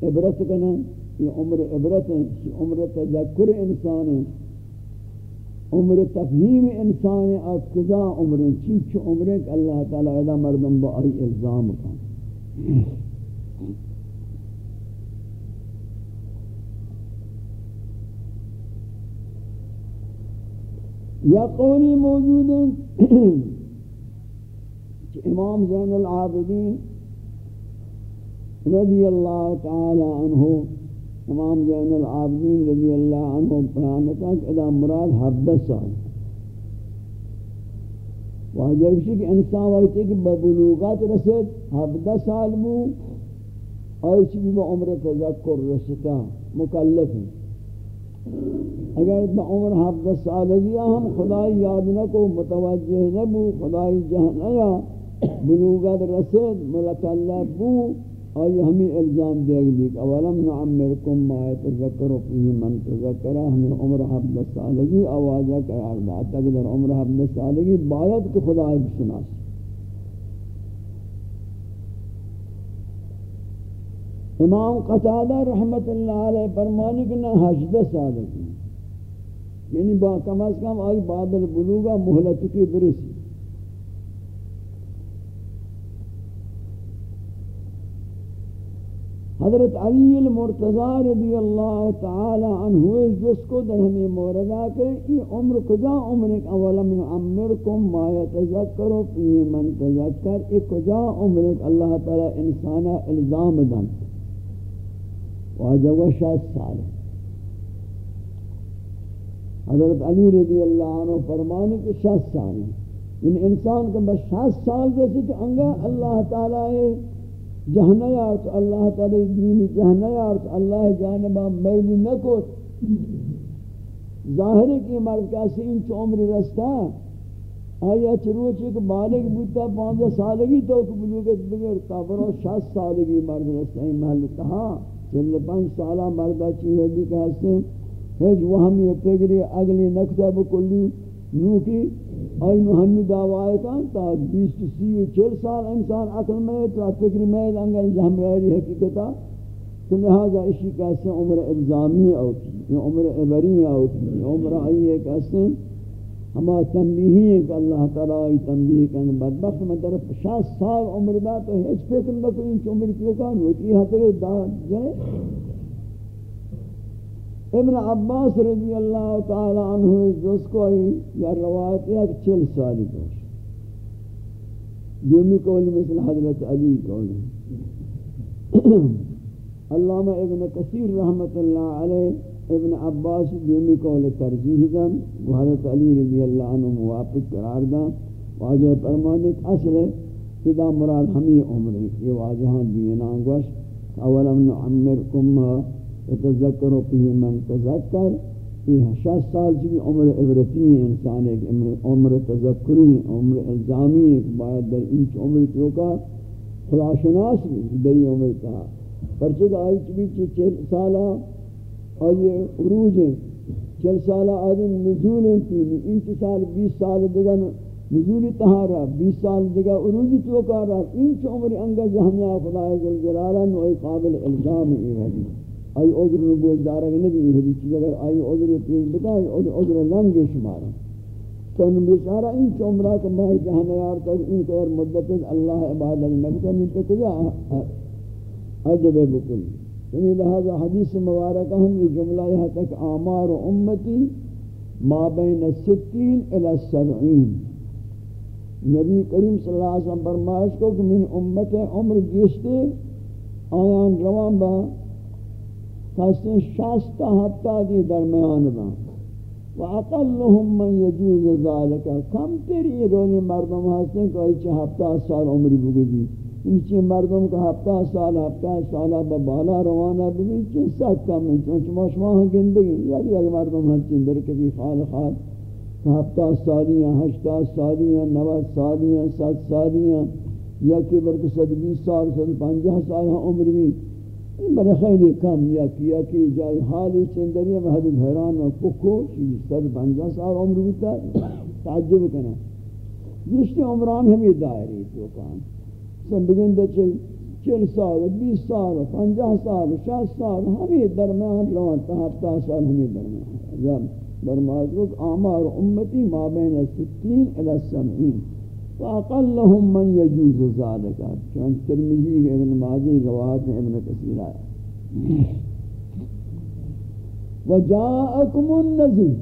S1: عبرت کنا یہ عمر عبرت ہے عمر تذکر انسان ہے عمر تفہیم انسان ہے اور کجا عمر ہے چیچ عمر؟ ہے کہ اللہ تعالی ادا مردم با ای الزام کن. یا قولی موجود ہے کہ امام زین العابدین رضی اللہ تعالی عنہ امام جین العابدین رضی اللہ عنہ بیانتا کہ ادا مراد حبدہ سال۔ واجہ اسی کہ انسان وقتی کہ ببلوغات رسید حبدہ سال مو اور اسی بھی عمر تذکر رستا مکلف اگر با عمر حبدہ سالگی ہم خدای یاد نہ کو متوجہ نبو خدای جہن ایا بلوغات رسید ملکلف بو آئی ہمیں الزام دے گی کہ اولم نعمرکم ما یتذکر فیہ من تذکر، ہمیں عمر حبد سالگی آوازہ قرار داتا کہ در عمر حبد سالگی باید کہ خدا ہی بشناس۔ امام قتادہ رحمت اللہ علیہ فرمانی کہ نہ حجدہ سالگی یعنی با کم از کم آئی بعد البلوغہ محلت کی برسی۔ حضرت علی المرتضی رضی اللہ تعالی عنہ جس کو در ہمیں موردہ کہ یہ عمر کجا عمر ایک اولا من عمرکم ما یتذکر فی من تذکر؟ ایک کجا عمر؟ ایک اللہ تعالی انسانا الزام دن. واجہ و شاید سال حضرت علی رضی اللہ عنہ فرمانے کہ شاید سال ان انسان کو بس شاید سال جیسے تو انگا اللہ تعالی جہنہ یارت اللہ تعالی دین جہنہ یارت اللہ جانبا میلی نکوت ظاہر کی مرد کیسی ان چو عمر رستا آیا چروچی کہ بالک بودتا پانزہ سالگی تو بلوگت بگر تابرو شاست سالگی مرد رستا ہی محل تہا ہاں، چل پانچ سالہ مردہ چیئے دی کہ ہستے ہیچ وہ ہمی پگری اگلی نکتہ بکلی نو کی آئی محمد دعوائے کا تا بیس سی و چل سال انسان عقل میں تا فکر میں لنگا جہم رہی حقیقتا تو لہذا اسی کیسے عمر ابزامی اوکی یہ عمر عبری اوکی یہ عمر آئی ہے کیسے ہما تنبیہی ہے کہ اللہ تعالیٰ آئی تنبیہ کہ بدبخت میں طرف شاست سال عمر دا تو ہیچ فکر لکو انچ عمر کیوں کان ہوتی ہے تو دا جائے ابن عباس رضی اللہ تعالی عنہ جس کو یا روایت ہے کہ چل سالی پاس دومی قول مثل حضرت علی قول علامہ ابن کثیر رحمت اللہ علیہ، ابن عباس دومی قول ترجیح دن۔ حضرت علی رضی اللہ عنہ موافق قرار دن۔ واجہ فرمانے کہ اصل ہے اذا مراد ہمیں عمر یہ واجہان دینان گوش اولم نعمرکم تذکر فيه من تذکر. یہ شش سال کی عمر عبرتی ہے انسان ایک عمر تذکری، عمر الزامی ایک باید در این عمر تو کا خدا شناس بھی عمر کا. پرچہ آئی چبی چل سالہ اور یہ عروج ہے چل سالہ آدم نزول ہیں تین انچ سال بیس سال دیگا نزولی تہارا بیس سال دیگا عروجی تو کا رہا انچ عمر انگا جہنیا خدا جلالہ نوئی قابل الزام ہے آئی عذر نو بوجھ دارا کہ نہیں یہ بھی چیز اگر آئی عذر پیش بتائی عذر لنگے شمارا تو ان بیچارہ ان چمرہ کہ میں جہاں یار تک ان کو اور مدت اللہ عبادت نبی کا من تک جا عجب بکل یعنی لہذا حدیث مبارکہ ہم یہ جملہ یہاں تک آمار امتی ما بین ستین الى سبعین نبی کریم صلی اللہ علیہ وسلم فرمائش کو کہ من امت عمر گیشتے آیان روان با کسی شست ہفتہ دی درمیان دا وَأَقَلُّهُمْ مَنْ يَجُوزُ ذَلَكَ کم تری رونی مردم ہستے کہ ایچے ہفتہ سال عمری بگدی انچے مردم کا ہفتہ سال، هفته ہفتہ سالہ ببالا روانہ بھی چین سک کم این؟ چون ہیں چونچہ ماشماہ گندگی. یعنی اگر مردم ہستے در کبھی خال خال، که هفته سالی ہفتہ سالیاں ہشتہ سالیاں نوت سالی سالیاں ست سالیاں یا کہ برک صد بیس سال، صد پنجہ سال عمر بھی این خیلی کم یکی یکی جای حالی چندری و حدود حیران و ککو چیزی صد پنجہ سال عمر بیتا تعجب کنا گشتی عمران ہمی دائری تو کان سن بگن دے چل سال بیس سال پنجہ سال شاست سال ہمی درمیان روان تا سال ہمی درمیان. درمیان رک آمار امتی ما بین ستین الى سمعین فاقلهم من يجوز ذلك چون ترمذی ابن ماجه روایت ابن کثیر آیا وجاءكم النذير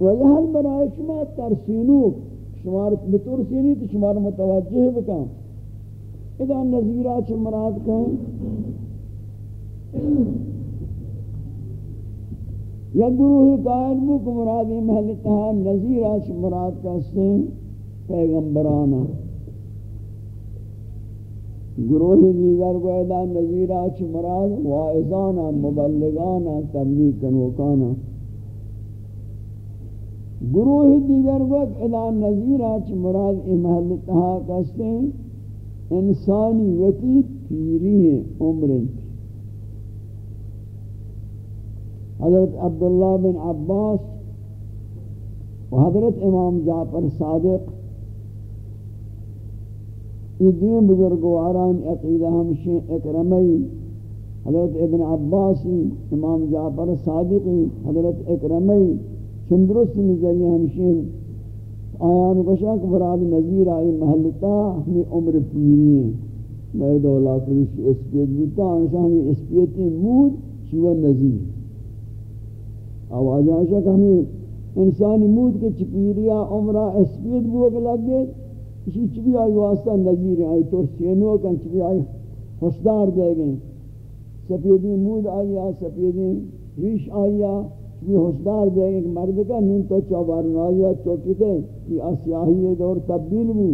S1: ويهل برای شما ترسینو شما بترسینی تو شما متوجه بکن اذا نظیرہ مراد کہیں۔ یا گروہ قائل بو کو مراد محل تہا نظیرہ چھ مراد کہتے ہیں پیغمبرانا گروہ دیگر کو ادا نظیرہ چھ مراد وائزانا مبلغانا تبلیغ کنوکانا گروہ دیگر وقت ادا نظیرہ چھ مراد محل تہا کہتے ہیں انسانی وتی پیری ہیں عمر حضرت عبداللہ بن عباس و حضرت امام جعفر صادق یہ دین بزرگواران عقیدہ ہمشہ اکرمی حضرت ابن عباسی امام جعفر صادقی حضرت اکرمی چندرست نظریہ ہمشہ آیان بشک مراد نظیر آئی محلتا ہمیں عمر پیری میں دولا کریش اسپیت بیتا انسان ہمیں اسپیتی مود شیوہ نظیر آواز آشا کہ ہمیں انسانی مود کے چپیریا عمرہ اسپیت بوگ لگ گئے، اسی چپی آئی واسطہ نظیر آئی تو سینو کن چپی آئی حسدار دے گئے۔ سپیدی مود آئی سپیدی ریش آئی یہ حسدار دے ایک مرد کا نون تو چوبار نایا چوکتے یہ اسیاہی دور تبدیل بو۔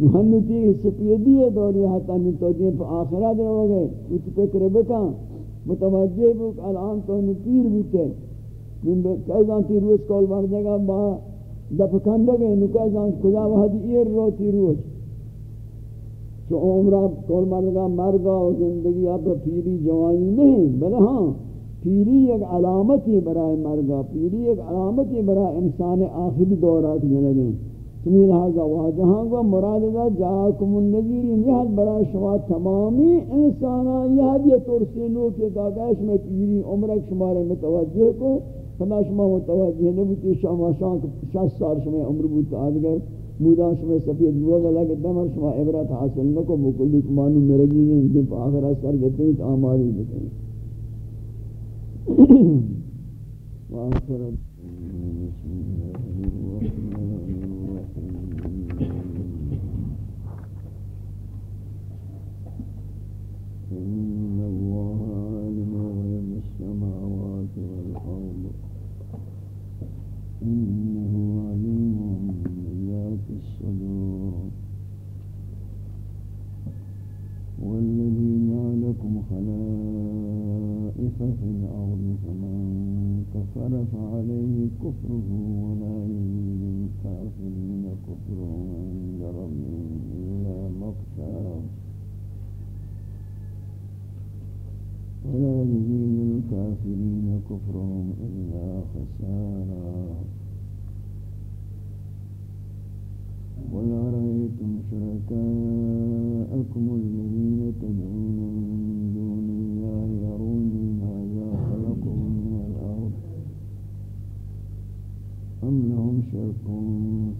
S1: محنتی سپیدی دور یہ حتی نون تو دین پر آخرات رو گئے۔ اس بکا متوجہ بو الان تو نپیر بوتے نون کئیزان تی روز کول مردے گا با دفکن لگے نو کئیزان کجا وحدی ایر رو تی روز. چو عمرہ کول مردگا مرگا و زندگی اب پیری جوانی نہیں بلے ہاں پیری ایک علامتی برای مرگا، پیری ایک علامتی برای انسان آخری دورات میں لگیں تمہیں لہذا واجہاں کو مراد دا جاکم النذیر یعنی یہ برای شما تمامی انسانا یہ یعنی یہ ترسینو کے داداش میں پیری عمرک شمارے متوجہ کو فلا شما متوجہ نبوتی شما شانک شست سال شما عمر بوتا آدگر. مودا شما سفید بوگا لگے دمر شما عبرت حاصل نکو بکلی کمانو مرگی گئے دن پا آخر اثر گتے ہیں تو آماری بکیں (clears throat) وآخر كفر فعليه كفره ولا يزيد الكافرين كفرهم عند ربهم إلا مقتا. ولا يزيد الكافرين كفرهم إلا خسارا. قل أرأيتم شركاءكم الذين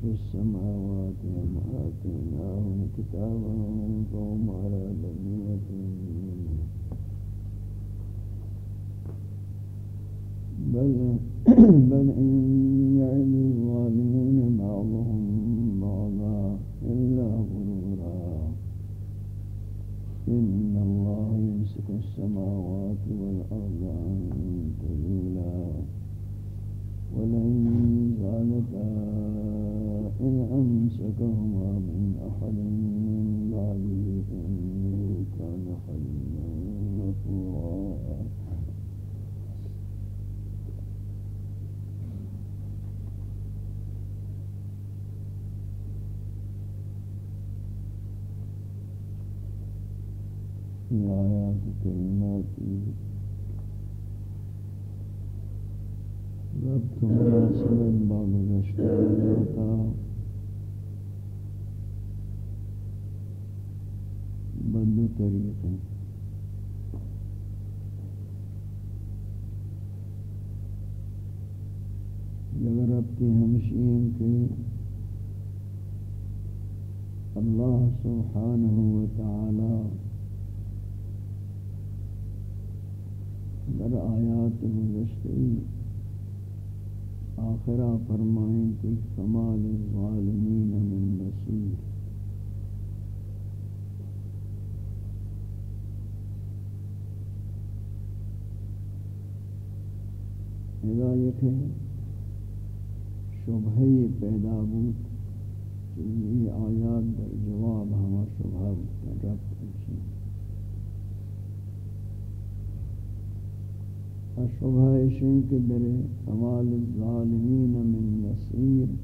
S1: في السماوات أم آتيناهم كتابا فهم على بينة. منه بل (clears throat) بل إن يعد الظالمون بعضهم بعضا إلا غرورا. إن الله يمسك السماوات والأرض أن أمسكهما من أحد من بعده إنه كان حليما غفورا یہ آیات کریمات بدو طریقے اگر ربطی ہمشین کے اللہ سبحانہ وتعالی در آیات گزشتہی آخرہ فرمائیں کہ فمال الظالمین من نصیر واجہ یک ہے شبہی پیدا بود کہ یہ آیات در جواب ہما شبہ بود رب کنشی الشبہ اشن کے در امال الظالمین من نصیر۔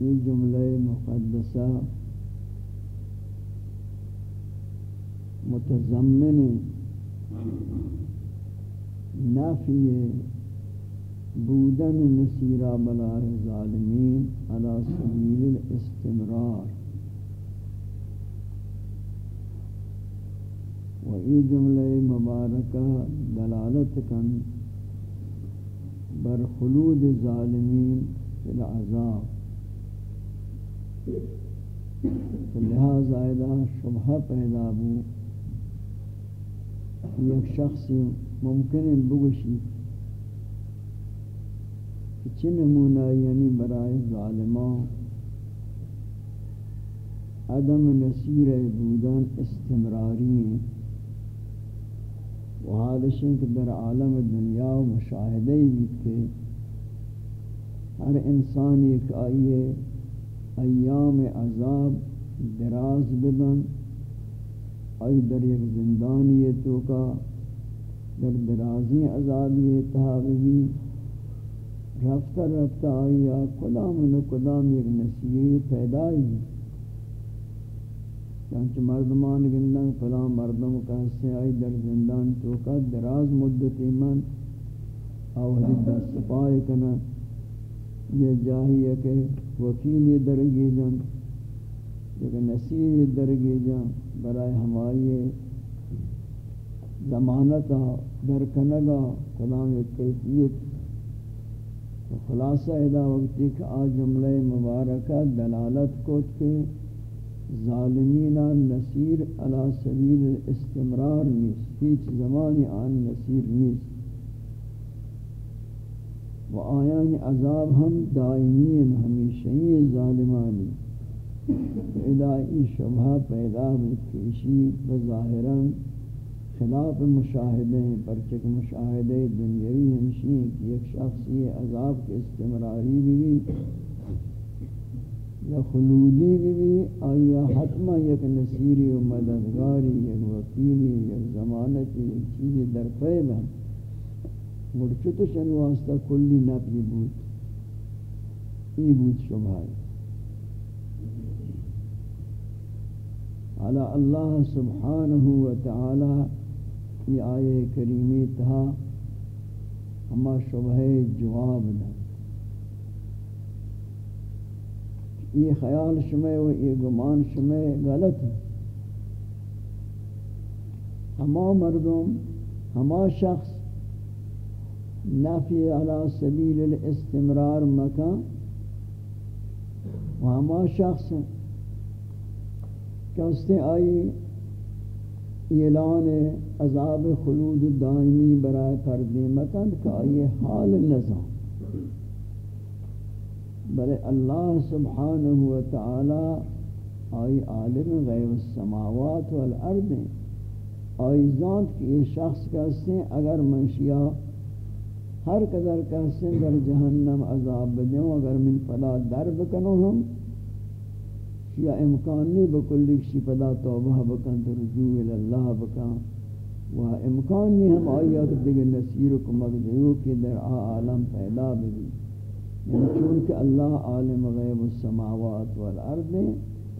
S1: یہ جملہ مقدسہ متضمن نفی بودن نصیرہ بلار ظالمین على سبیل الاستمرار. و ای جملہ مبارکہ دلالت کن بر خلود ظالمین فی العذاب. لہذا شبہ پیدا بو یک شخصی ممکن ہے بگوشی چی نمونہ یعنی برای ظالمان عدم نصیر بودن استمراری. ہیں و حالشیں کہ در عالم دنیا و مشاہدہ بھی کہ ہر انسان ایک آئیے ایام عذاب دراز ببن آئی در یک زندانی تو کا در درازی عذابی تحابی رفتہ رفتہ آئی یا کدام نو کدام یک نصیری پیدائی چانچہ مردمان گندن فلاں مردم کا حصے آئی در زندان تو کا دراز مدتی من او دست پائے کنا یہ جاہی ہے کہ وکیل درگی جن لیکن نصیر درگی جن برای ہماری ضمانتا در کنگا کلام کیفیت خلاصہ ادا وقتی کہ آج جملہ مبارکہ دلالت کو کہ ظالمین نصیر علی سبیل استمرار نیست، ہیچ زمانی آن نصیر نیست۔ و آیان عذاب ہم دائمین ہمیشہی ظالمانی۔ ادائی شبہ پیدا بکیشی بظاہراً خلاف مشاہدے پرچک مشاہدے دنیاوی ہمشی کہ ایک شخصی عذاب کے استمراری بھی یا خلودی بھی آیا حتمہ یک نصیری و مددگاری، یک وکیلی یک زمانتی یک چیز در پیب ہے مرچتشن واسطہ کلی نبی بود. ای بود شبہائی على اللہ سبحانہ وتعالی یہ آئے کریمی تھا۔ ہما شبہ جواب دا۔ یہ خیال شمع و یہ گمان شمع غلط ہے۔ ہما مردم، ہما شخص نفی علی سبیل الاستمرار مکان۔ و ہما شخص کہستے آئی اعلان عذاب خلود دائمی برائے پردی مکن کہ آئی حال نظام۔ بلے اللہ سبحانہ وتعالی آئی عالم غیب السماوات والارض آئی ذات کی یہ شخص کہستے ہیں اگر منشیہ ہر قدر کہستے ہیں در جہنم عذاب بدیں اگر من فلا در بکنو ہم یا امکان نہیں بکلی کسی پدا توبہ بکن تو رجوع اللہ بکن. و امکان نہیں ہم آیا کہ دیگر نصیر کو مقدیو کہ در عالم پیدا بھی یعنی چونکہ اللہ عالم غیب السماوات والارض ہیں،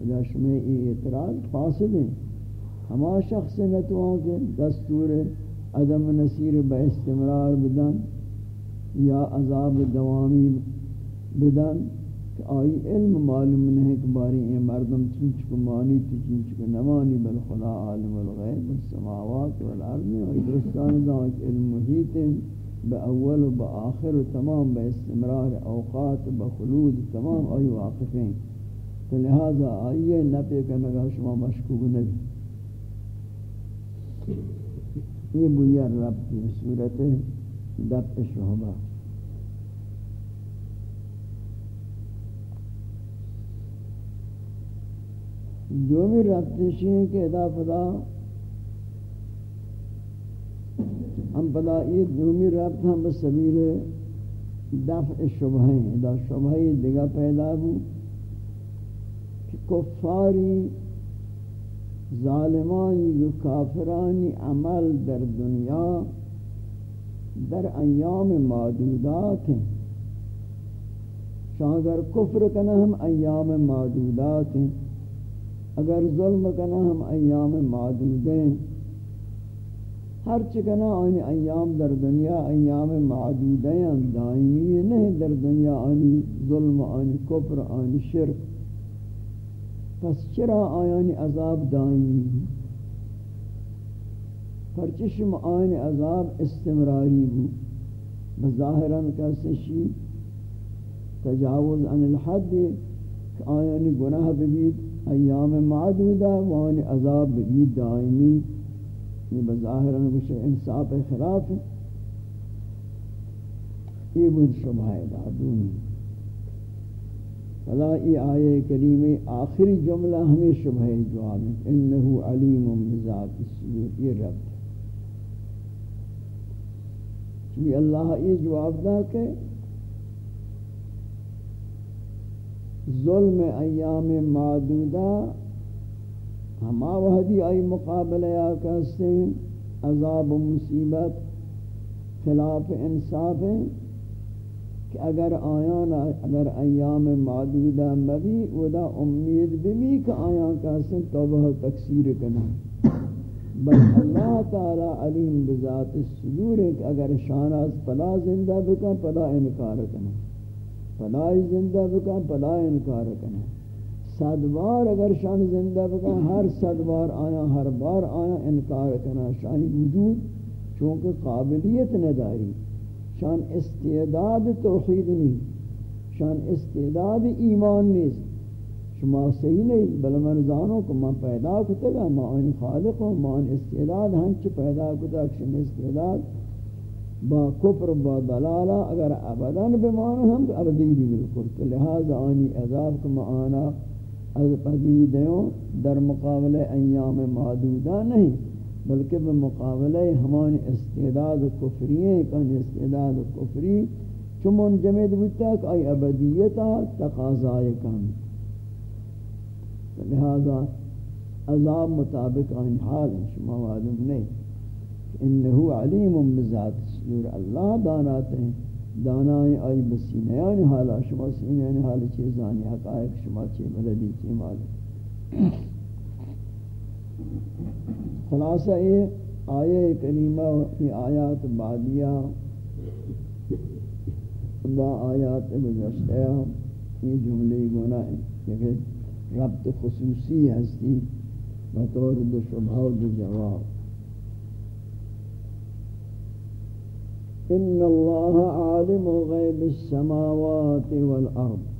S1: اذا شمع اعتراض فاسد ہیں. ہما شخص نتوان کے دستور عدم نصیر با استمرار بدن یا عذاب دوامی بدن کہ آئی علم معلوم نہیں کہ باری اے مردم چنچ کو مانی تی چنچ کو نمانی بل خدا عالم الغیب السماوات والارض. آئی درستان دا علم محیط با اول و با آخر و تمام با استمرار اوقات با خلود تمام آئی واقفیں تو لہذا آئیے نپے کرنگا شما مشکوک نہیں یہ بویا رب کی صورت دب شہبہ جو بھی ربطشی ہیں کہ ادا فدا، ہم پدا یہ دومی ربط ہم بسبیل دفع شبہیں دا شبہی دیگا پیدا ہو کہ کفاری، ظالمانی و کافرانی عمل در دنیا در ایام معدودات ہیں۔ شاہ اگر کفر کنا ہم ایام معدودات ہیں۔ اگر ظلم کنا ہم ایام معدود ہیں۔ ہر چکنا آنی ایام در دنیا ایام معدود ہیں دائمی نہیں در دنیا آنی ظلم، آنی کفر، آنی شرک۔ پس چرا آیانی عذاب دائمی؟ پرچشم آیانی عذاب استمراری بو بظاہران کسی شی تجاوز عن الحد آیانی گناہ ببید۔ ایام معدودہ وانی عذاب ببید دائمی یہ بظاہران کسی انصاف خلاف یہ بود شبہ دادونی فلا ای آیے کریم آخری جملہ ہمیں شبہ جواب ہے۔ انہو علیم بذات الصدور یہ رب چلی اللہ یہ جواب دا کہ ظلم ایام معدودہ ہما وحدی آئی مقابلہ یا کہستے ہیں عذاب و مصیبت، خلاف انصاف ہیں کہ اگر آیان، اگر ایام معدودہ مبی، ودا امید بمی کہ آیان کا سن توبہ تکثیر کنا بل اللہ تعالی علیم بذات الصدور ہے کہ اگر شان از پلا زندہ بکا پلا انکار کنا پلا زندہ بکا پلا انکار کنا صد بار اگر شان زندہ بکا ہر صد بار آیا، ہر بار آیا، انکار کنا شانی وجود، چونکہ قابلیت نداری۔ شان استعداد توحید نہیں۔ شان استعداد ایمان نیست۔ شما صحیح نہیں بل من زانو کہ میں پیدا کتا گا ان خالق ہوں میں ان استعداد، ہنچ پیدا کتا شما استعداد با کفر با دلالا اگر ابدان بمانا ہم ابدی بھی بالکل لہذا آنی عذاب کو معانا از پدیدوں در مقابل ایام معدودہ نہیں، بلکہ بمقابلہ ہمان استعداد کفری ہیں کن استعداد کفری چمون جمعید بودتا کہ آئی ابدیتا تقاضائے کن لہذا عذاب مطابق آئین حال شما معلوم نہیں۔ انہو علیم بذات سور اللہ دانات ہیں۔ دانائیں آئی بسینیان یعنی حالا شما سینیان یعنی حال چیزانی، حقائق شما چی بلدی چی معلوم خلاصہ یہ آیے کریمہ کی آیات بعدیہ با آیات گزشتہ یہ جملے گناہ ہیں۔ کہ ربط خصوصی ہستی، بطور دو شبہ و دو جواب۔ ان اللہ عالم غیب السماوات والارض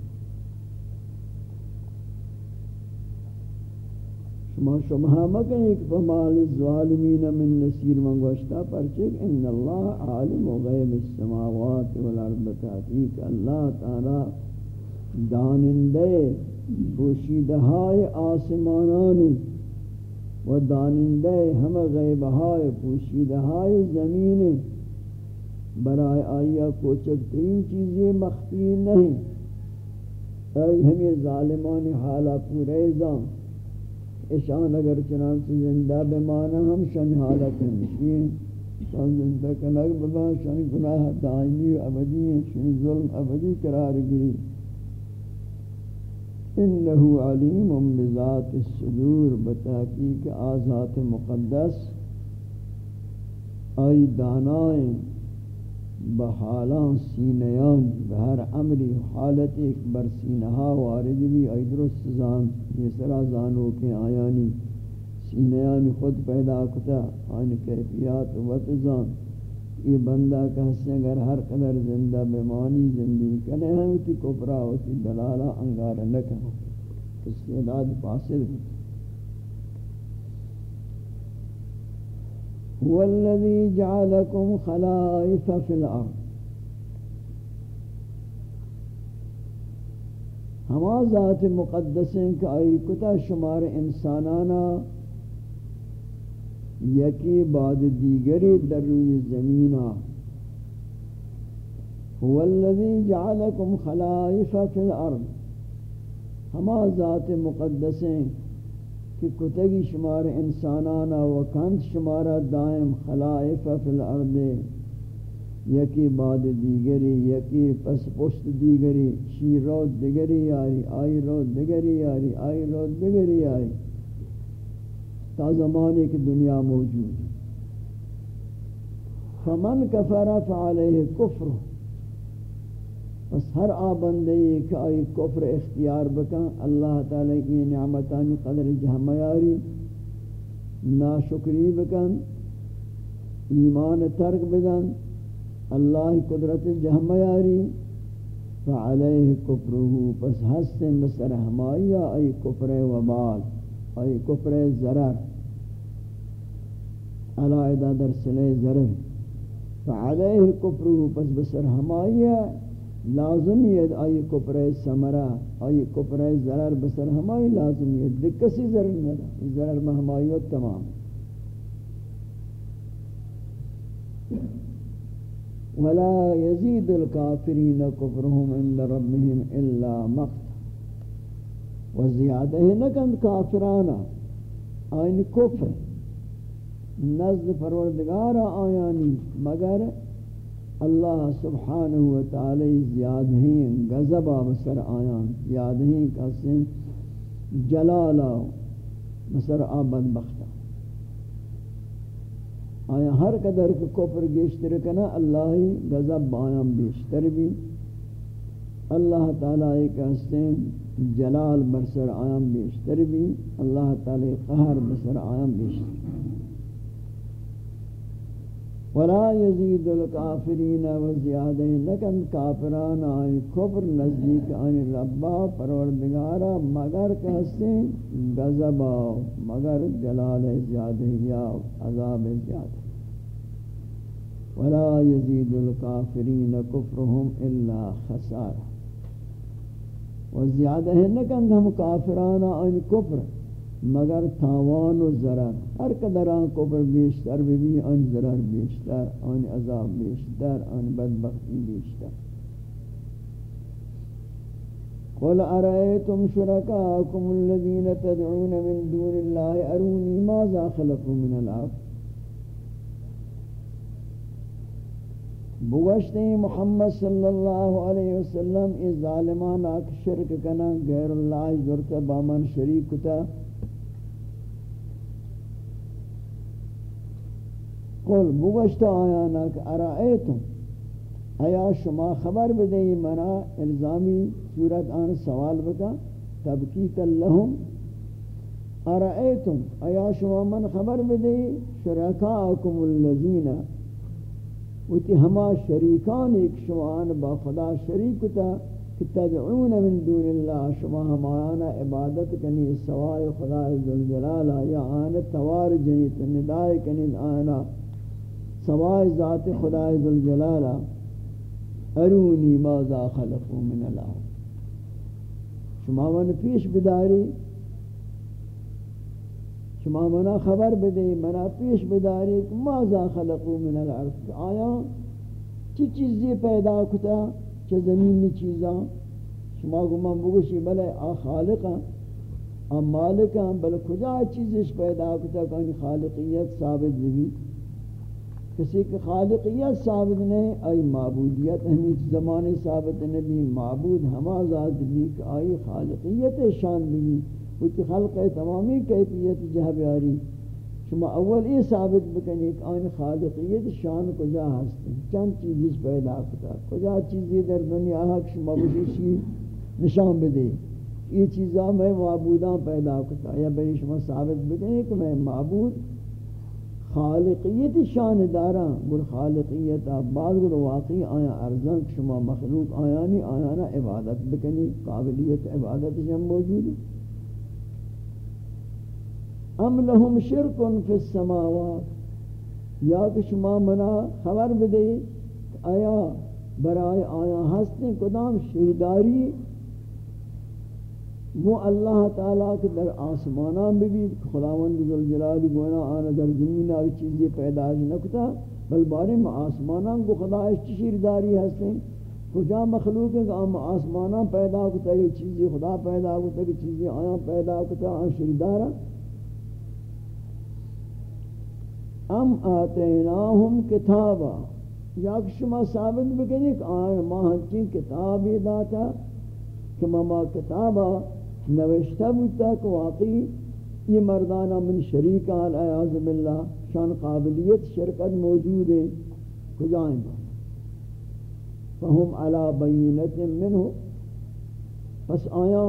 S1: شما شما مکن ایک فمال الظالمین من نصیر من گوشتا پرچک ان اللہ عالم غیب السماوات والارض تحقیق اللہ تعالی دانندے پوشیدہائے آسمانانی و دانندے ہم غیبہائے پوشیدہائے زمین برائے آئیہ کوچک ترین چیزیں مخفی نہیں۔ اے ہمیں ظالمان حالہ پورے زان۔ اشان اگر چنانچہ زندہ بمانا ہم شن حالت ہیں۔ شان زندہ کنگ ببا، شان گناہ دائمی و ابدی ہیں۔ شن ظلم ابدی قرار گری انہو علیم بذات الصدور بتحقیق آزات مقدس۔ آئی دانائیں۔ بحالان سینیان بہر عمری حالت ایک بر سینہا وارد بھی ای درست زان یہ زانو کے آیانی سینیان خود پیدا کتا، آن کیفیات وط زان. یہ بندہ کہتے ہیں اگر ہر قدر زندہ بیمانی زندگی کنے ہم تی کپرا ہوتی دلالا انگار لکھا استعداد پاسد ہوتی هو الذي جعلكم خلائف في الأرض. ہما ذات مقدس ہیں کہ آئی کتا شمار انسانانا یکی بعد دیگری در روی هو الذي جعلكم خلائف في الأرض. ہما ذات مقدسیں کہ کتگی شمار انسانانا و کند شمارا دائم خلائف فی الارض، یکی بعد دیگری، یکی پس پشت دیگری، شی رود دیگری آئی آئی رود دیگری آئی آئی رود دیگری آئی تا زمانے کی دنیا موجود. فمن کفر فعلیہ کفر. بس ہر آبندے کہ آئی کفر اختیار بکن، اللہ تعالی کی نعمتانی قدر جہمیاری ناشکری بکن، ایمان ترک بدن، اللہ قدرت جہمیاری، فعلیہ کفرہو، پس حسن بسر ہمائیہ آئی کفر وبال، آئی کفر ضرر علائدہ در سلے ضرر، فعلیہ کفرہو، پس بسر ہمائیہ لازمیت آئی کپر سمرہ آئی کپر ضرر بسر ہمائی لازمیت دکسی ضرر ندا ضرر مہمائیت تمام. ولا يزيد الكافرين كفرهم عند ربهم الا مقت وزياده نکند کافرانا آئین کفر. نزد پروردگار آیانی. مگر اللہ سبحانہ وتعالی زیاد ہیں غضبا بسر آیان زیاد ہیں کسن جلالا بسر آبد بختا آیا ہر قدر کہ کفر گیشتر کنا اللہ غضب آیان بیشتر بھی۔ اللہ تعالی ایک حسن جلال برسر آیان بیشتر بھی، اللہ تعالی قہر بسر آیان بیشتر۔ ولا يزيد الكافرين وزيادة. لكن كافران آئی کفر نزدیک آئی ربا پروردگارا مگر کہستے غضبا مگر جلال زیادہ یا عذاب زیادہ. ولا يزيد الكافرين كفرهم الا خسارہ. وزیادہ لکن ہم کافران آئی کفر مگر تاوان و ضرر. ہر قدر آن کفر بیشتر بھی آن ضرر بیشتر، آن عذاب بیشتر، آن بدبختی بیشتر. قل ارائیتم شرکاکم الذین تدعون من دون اللہ ارونی ماذا خلقوا من الارض؟ بوشتے محمد صلی اللہ علیہ وسلم اس ظالمان آک شرک کنا غیر اللہ ذرت بامن شریک تا قل بگشت آیانا کہ ارائیتم ایا شما خبر بدئی منا الزامی صورت آن سوال بکا؟ تبکیتا لهم. ارائیتم ایا شما من خبر بدئی شرکاکم اللذین. وتی ہما شریکان ایک شما با خدا شریکتا کہ تدعون من دون اللہ، شما ہمانا عبادت کنی، سوائے خدا ذوالجلالہ یا آن توار جنیت، ندائی کنی آنا سوائے ذات خدا ذوالجلالہ، ارونی ماذا خلقو من اللہ۔ شما من پیش بداری، شما منا خبر بدے منا پیش بداری کہ ماذا خلقو من الارض۔ آیا چی چیزی پیدا کتا چی زمینی چیزاں شما کو من بگوشی بلے، آ خالقاں آ مالکاں بلے کجا چیزش پیدا کتا؟ کہ خالقیت ثابت بھی کسی کی خالقیت ثابت نہیں آئی معبودیت ہمیں زمانے ثابت نبی معبود ہما ذات بھی کہ آئی خالقیت شان بھی وہ کی خلق تمامی کیفیت جہاں بیاری شما اول یہ ثابت بکنی کہ آئی خالقیت شان کجا ہستے چند چیزی پیدا کتا کجا چیزی در دنیا حق شما نشان بدے یہ چیزاں میں معبوداں پیدا کتا یا بری شما ثابت بکنی کہ میں معبود خالقیت شان دارا گر خالقیت بعض گر واقعی آیا ارزان شما مخلوق آیانی آیانا عبادت بکنی، قابلیت عبادت جم موجود ام لهم شرک فی السماوات، یا کہ شما منا خبر بدے آیا برائے آیا ہستیں کدام شہداری وہ اللہ تعالیٰ کے در آسمانان بھی خداوند ذوالجلال گونا آنا در زمین آئی چیزیں پیدا نکتا، بل بارے میں آسمانان کو خدا اس چشیر داری ہستیں کجا مخلوق ہے کہ ہم آسمانان پیدا کتا یہ چیزیں خدا پیدا کتا یہ چیزیں آیا پیدا کتا آن شردارا ام آتیناہم کتابا۔ یا شما ثابت بکنی کہ آن ما ہنچین کتابی داتا، کہ مما کتابا نوشتہ بودتا کہ واقعی یہ مردانہ من شریک آل علیہ باللہ، شان قابلیت شرکت موجود ہے کجائیں با فہم علا بینت منہ۔ پس آیا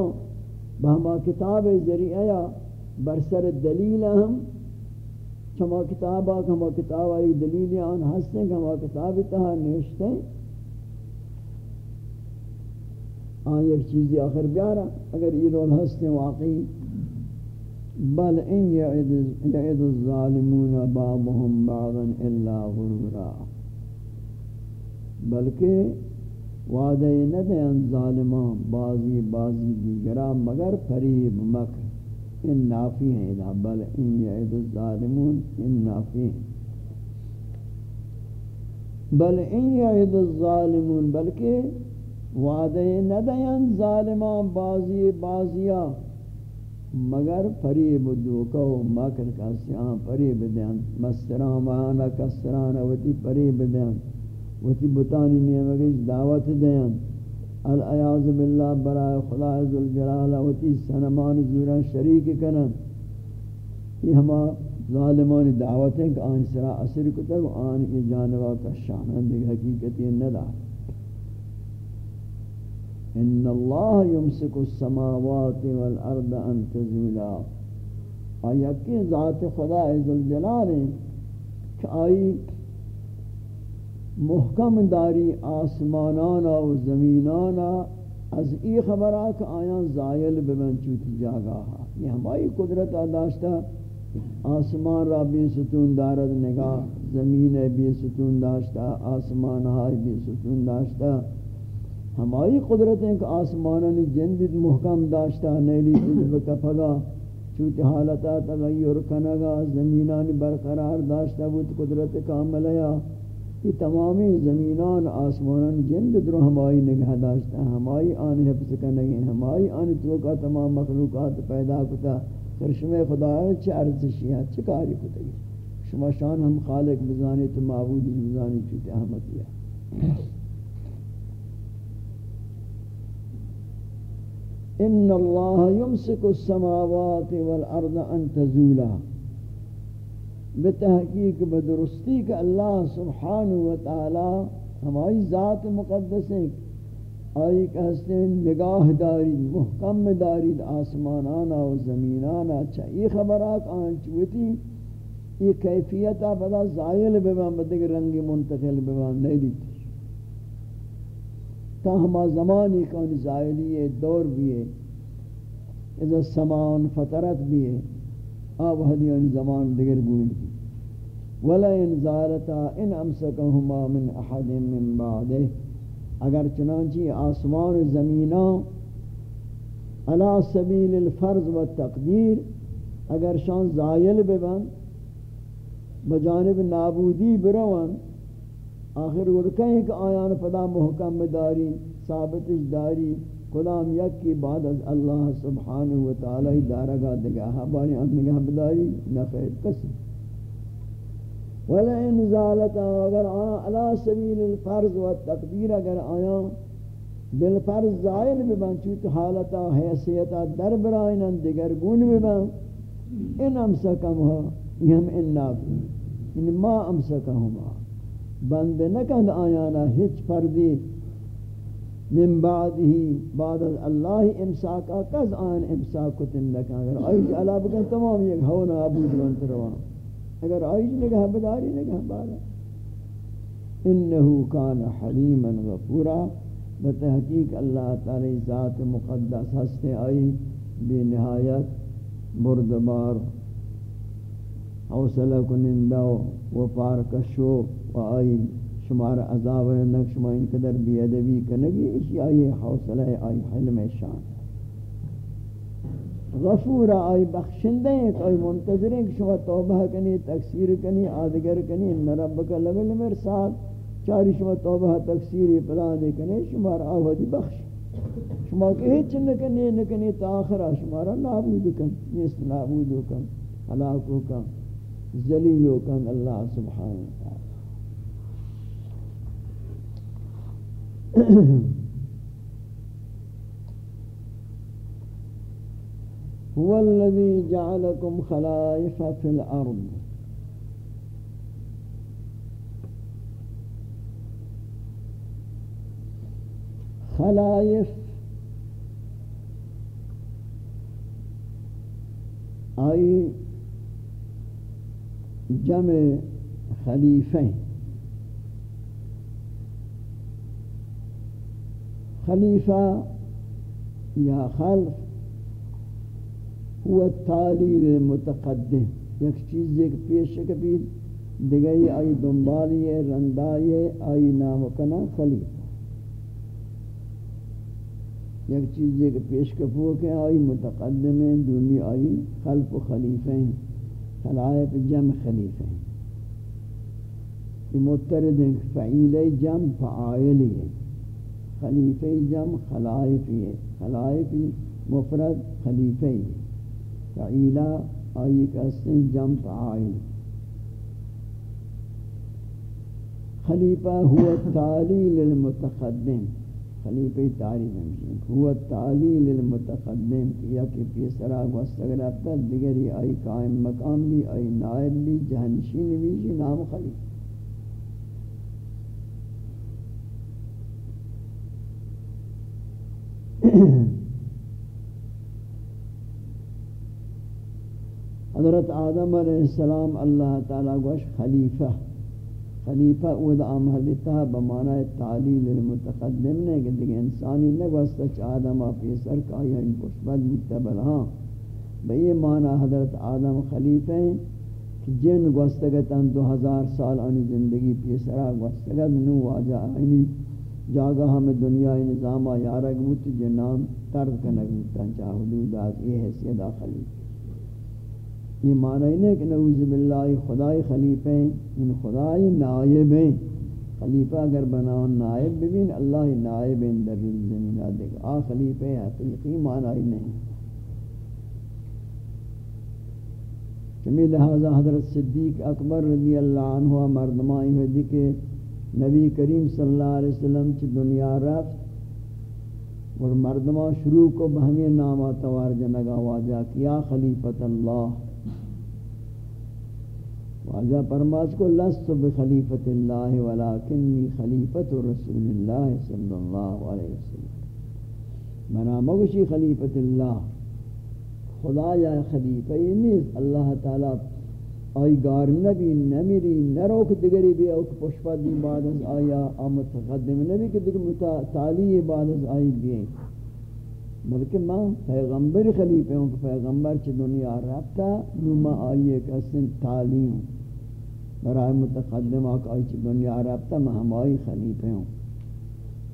S1: بہما کتاب ذریعہ برسر دلیل ہم، چما کتابہ کما کتابہ ایک دلیل آن ہستیں کما کتاب تہا نوشتے آن ایک چیزی آخر بیارا اگر یہ رول ہستے واقعی. بل ان یعد الظالمون بعضهم بعضا الا غرورا. بلکہ وعدے نہ دیں ظالمان بعضی بعضی دیگرہ مگر فریب مکر. ان نافی ہیں اذا بل ان یعد الظالمون ان نافی ہیں بل ان یعد الظالمون بلکہ وعدے ندین ظالمان بازی بازیا مگر فریب دوکو مکر کا فریب دین، مستران مانا کسران وتی فریب دین، وتی بطانی نیمگیش دعوت دین۔ العیاض باللہ برای خدا عزالجلال وتی سنمان زورا شریک کنن۔ یہ ہما ظالمانی دعوتیں کہ آن سرا اثر کتب، آن یہ جانبہ کا شانہ دیکھ حقیقتی ندار ان اللہ یمسک السماوات والارض ان تزولا. آیا کہ ذات خدا عزالجلال ہے کہ آئی محکم داری آسمانانا و زمینانا از ای خبرات آیا زائل بمن چوتی جاگا یہ ہماری قدرت داشتا آسمان را بی ستون دارد نگاہ، زمین بی ستون داشتا، آسمان ہائی بی ستون داشتا. ہماری قدرت ہے کہ آسمانانی جندید محکم داشتا نیلی عزب کفگا چوتی حالتا تغیر کنگا، زمینانی برقرار داشتا بود قدرت کاملیا۔ یہ تمامی زمینان آسمانان جند درو ہماری نگہ داشتا ہماری آن حفظ کنگی ہماری آن توقع تمام مخلوقات پیدا کتا۔ کرشم خدا ہے چھ ارزشی ہے چھ کاری کتا گی شما شان ہم خالق بزانی تو معبود بزانی چوتی احمدیہ ان اللہ یمسک السماوات والارض ان تزولا بتحقیق بدرستی کہ اللہ سبحانہ وتعالی ہماری ذات مقدس ہے آئی کہ ہستیں نگاہ داری، محکم داری، آسمانانا و زمینانا۔ اچھا، چاہیے خبرات آنچوتی یہ کیفیتا بدا زائل ببان بدگ رنگ منتقل ببان نہیں دیتی۔ تا ہما زمانی کان زائلی دور بھی ہے، اذا سمان فترت بھی ہے۔ آب حدیان زمان دگر گوئن۔ کی ولا ان زارتا ان امسکہما من احد من بعدے اگر چنانچہ آسمان و زمیناں علا سبیل الفرض و تقدیر اگر شان زائل ببن، بجانب نابودی بروان آخر وہ کہیں کہ آیان پدا محکم داری ثابت داری، کلام یک کی بعد از اللہ سبحانہ وتعالی دارگا دگاہ، بانی ہم نگاہ بداری نخیر کسی. ولا ان زالتا اگر آیا علا سبیل الفرض و تقدیر، اگر آیا بالفرض زائل ببن چوت حالتا، حیثیتا در برائنن دگر گون ببن ان امسکم ہو یہ ہم ان نافی ان ما امسکم امسکہما بند نکند آیانا ہچ فردی، من بعدی بعد از اللہ امساکا کز آن امساک کتن لکا اگر آئیج علا بکن، تمام یک ہونا عبود بنت روان اگر آئیج نگہ بداری، نگہ بارا۔ انہو کان حلیما غفورا۔ بتحقیق اللہ تعالی ذات مقدس ہستے آئی۔ بے نہایت بردبار، حوصلہ کنندہ و پارکشو آئی شمار عذاب نک شما ان قدر بی ادبی کنگی، اسی آئی حوصلہ آئی حلم شان۔ غفور آئی بخشندے ہیں کہ آئی منتظر ہیں کہ شما توبہ کنی، تکسیر کنی، آدگر کنی ان ربکا لگل مرسال۔ چاری شما توبہ، تکسیر پلا دے کنی شما را آوازی بخش۔ شما کہ ہیچ نکنی نکنی تا آخرہ شما را نابود کن، نیست نابود کن حلاکو کن، ذلیلو کن، اللہ سبحانہ وتعالی۔ (coughs) هو الذي جعلكم خلائف في الأرض. خلائف أي جمع خليفين. خليفة يا خلف وہ تعلیل متقدم یک چیز ایک پیش کبھی دیگری آئی دنبالی رندائی آئی نام کنا خلیفہ. یک چیز ایک پیش کپو کہ آئی متقدم ہیں دونی آئی خلف و خلیفہ ہیں. خلائف جم خلیفہ ہیں. یہ مترد ہیں، فعیل جم فعائل ہے خلیفہ جم خلائف ہے خلائف مفرد خلیفہ ہے فعیلہ آئی کسن جم فعائل۔ خلیفہ ہوا تعلیل المتقدم۔ خلیفہ تعلیل ہمشن۔ ہوا تعلیل المتقدم۔ یا کہ پیسرا گوستگرابتا دیگری آئی قائم مقام بھی، آئی نائب بھی، جہنشین بھی نام خلیفہ۔ حضرت آدم علیہ السلام اللہ تعالیٰ گوش خلیفہ. خلیفہ اود آمہدتا بمعنی تعلیل المتقدم نے کہ دیکھ انسانی نگوستا چھ آدم آفی سر کا یا ان پشبت متبل ہاں۔ بئی معنی حضرت آدم خلیفہ ہیں کہ جن گوستگتاً دو ہزار سال آنی زندگی پیسرا گوستگت نو واجہ آئینی جاگہ ہمیں دنیا نظامہ یارگ بوت جنام ترد کنگ بوتا چاہ حدود آت یہ حیثیت خلیفہ یہ معنی نہیں کہ نعوذ باللہ خدای خلیفہ ہیں، ان خدای نائب ہیں۔ خلیفہ اگر بناؤ نائب ببین، اللہ نائب ہیں در زمین۔ آدھے آ خلیفہ حقیقی معنی نہیں۔ کمی لہذا حضرت صدیق اکبر رضی اللہ عنہ مردمائی ہوئی کہ نبی کریم صلی اللہ علیہ وسلم چی دنیا رفت اور مردمہ شروع کو بہمی نامہ توار جنگا واجہ کیا خلیفت اللہ۔ واجہ پرماز کو، لست بخلیفت اللہ ولیکنی خلیفت رسول اللہ صلی اللہ علیہ وسلم۔ منا مگشی خلیفت اللہ، خدا یا خلیفہ یہ نہیں اللہ تعالی آئی گار نبی نمیری، نروک دگری بھی اوک پشپا دی بعد از آیا، آمد تقدم نبی کہ دیکھ متعالی بعد از آئی بھی بلکہ میں پیغمبر خلیفہ ہوں کہ پیغمبر چی دنیا رابطہ نو آئی ایک اسن تعلیم برای متقدم آقای چی دنیا رابطہ میں ہمائی خلیفہ ہوں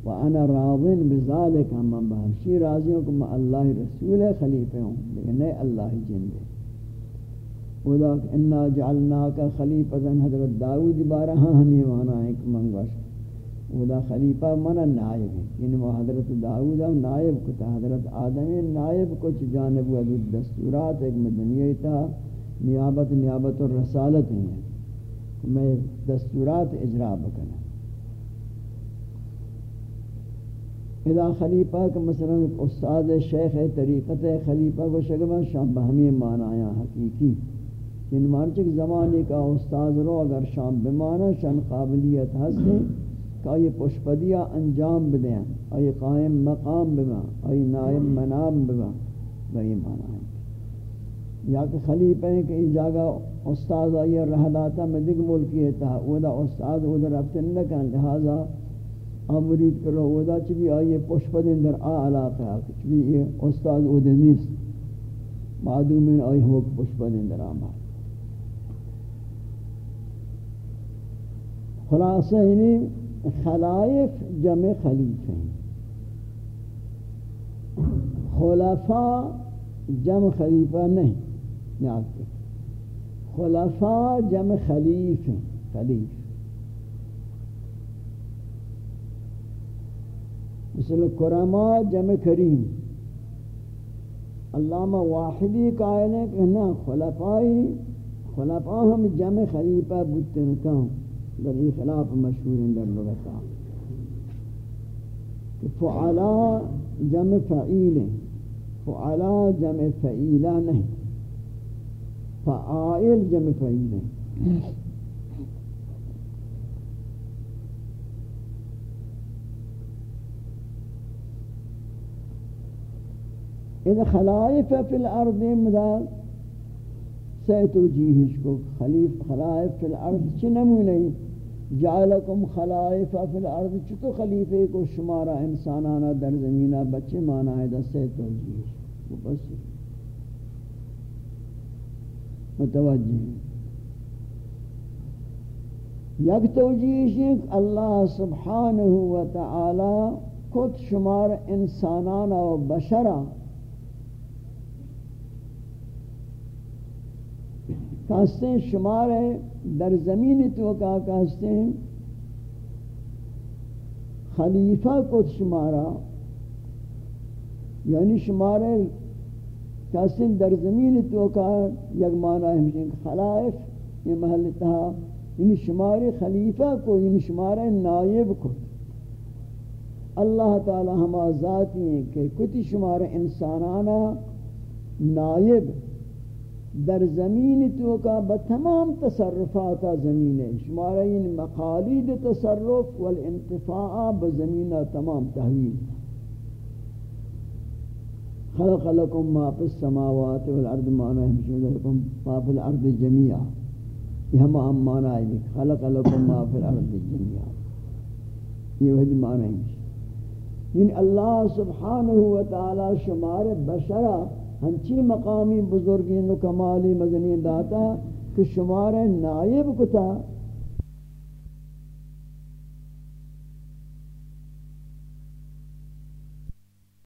S1: وانا راضن بذالک ہم من بہمشی راضی ہوں کہ میں اللہ رسول خلیفہ ہوں لیکن نہیں اللہ جندے وذاک انا جعلناک خلیفہ حضرت داود بارہ ہاں ہمیں مانا ہے کہ منگوش ودا خلیفہ منا نائب ہے. یعنی وہ حضرت داود نائب کو تھا حضرت آدم نائب کچھ جانب و دستورات ایک میں دنیا تھا نیابت نیابت اور رسالت ہیں. میں دستورات اجرا بکنا اذا خلیفہ کا مثلا استاد شیخ طریقت خلیفہ کو شگمہ شام بہمی معنی حقیقی۔ ان مانچک زمانے کا استاد رو اگر شام بمانا شان قابلیت ہستے کہ یہ پشپدیہ انجام بدیں آئی قائم مقام بما آئی نائم منام بما وہی معنی ہے یا کہ خلیفہ ہیں کہ اس جگہ استاد آئی رہ داتا میں دیکھ ملکی ہے تا اودا استاد اودا رفتن نکن لہذا امرید کرو اودا چبی آئی پشپ دن در آ علاقہ ہے چبی یہ استاد اودا نیست۔ معدومین آئی ہوک پشپ دن در آمار خلاصہ یعنی خلائف جمع خلیف ہیں۔ خلفاء جم خلیفہ نہیں، یاد کر خلفاء جم خلیف خلیف مثل کرما جم کریم. علامہ واحدی قائل ہے کہ نا خلفائی، خلفاء ہم جمع خلیفہ بودتن کام در ای خلاف مشہور در لغتا کہ فعلا جمع فعیل فعلا جمع فعیلہ نہیں. فعائل جمع فعیل نہیں اذا خلائف فی الارض مدار سیتوجیہش کو خلیف خلائف فی الارض چی نمونے جعلکم خلائف فی الارض چطو خلیفے کو شمارا انسانانا در زمینہ، بچے مانا ہے دا سیتوجیہش وہ بس متوجہ یک توجیہش اللہ سبحانہ وتعالی کت شمار انسانانا و بشرا کہتے ہیں، شمار ہے در زمین تو کا کہتے ہیں، خلیفہ کو شمارا یعنی شمار ہے کہتے ہیں در زمین تو کا یک معنی ہے خلائف، یہ محل تہا یعنی شمار خلیفہ کو یعنی شمار نائب کو۔ اللہ تعالی ہما ذاتی ہیں کہ کتی شمار انسانانا نائب۔ در زمین تو کا بتمام تصرفات زمین ہے شمارہ ان یعنی مقالید تصرف والانتفاع بزمین تمام تحویل۔ خلق لکم ما فی السماوات والارض مانا ہمشہ لکم ما فی الارض جميعا. یہ ہم ہم مانا ہے خلق لکم ما فی الارض جميعا. یہ وحد مانا ہمشہ یعنی اللہ سبحانہ وتعالی شمار بشرہ ہنچی مقامی بزرگین و کمالی مزنی داتا کہ شمار نائب کتا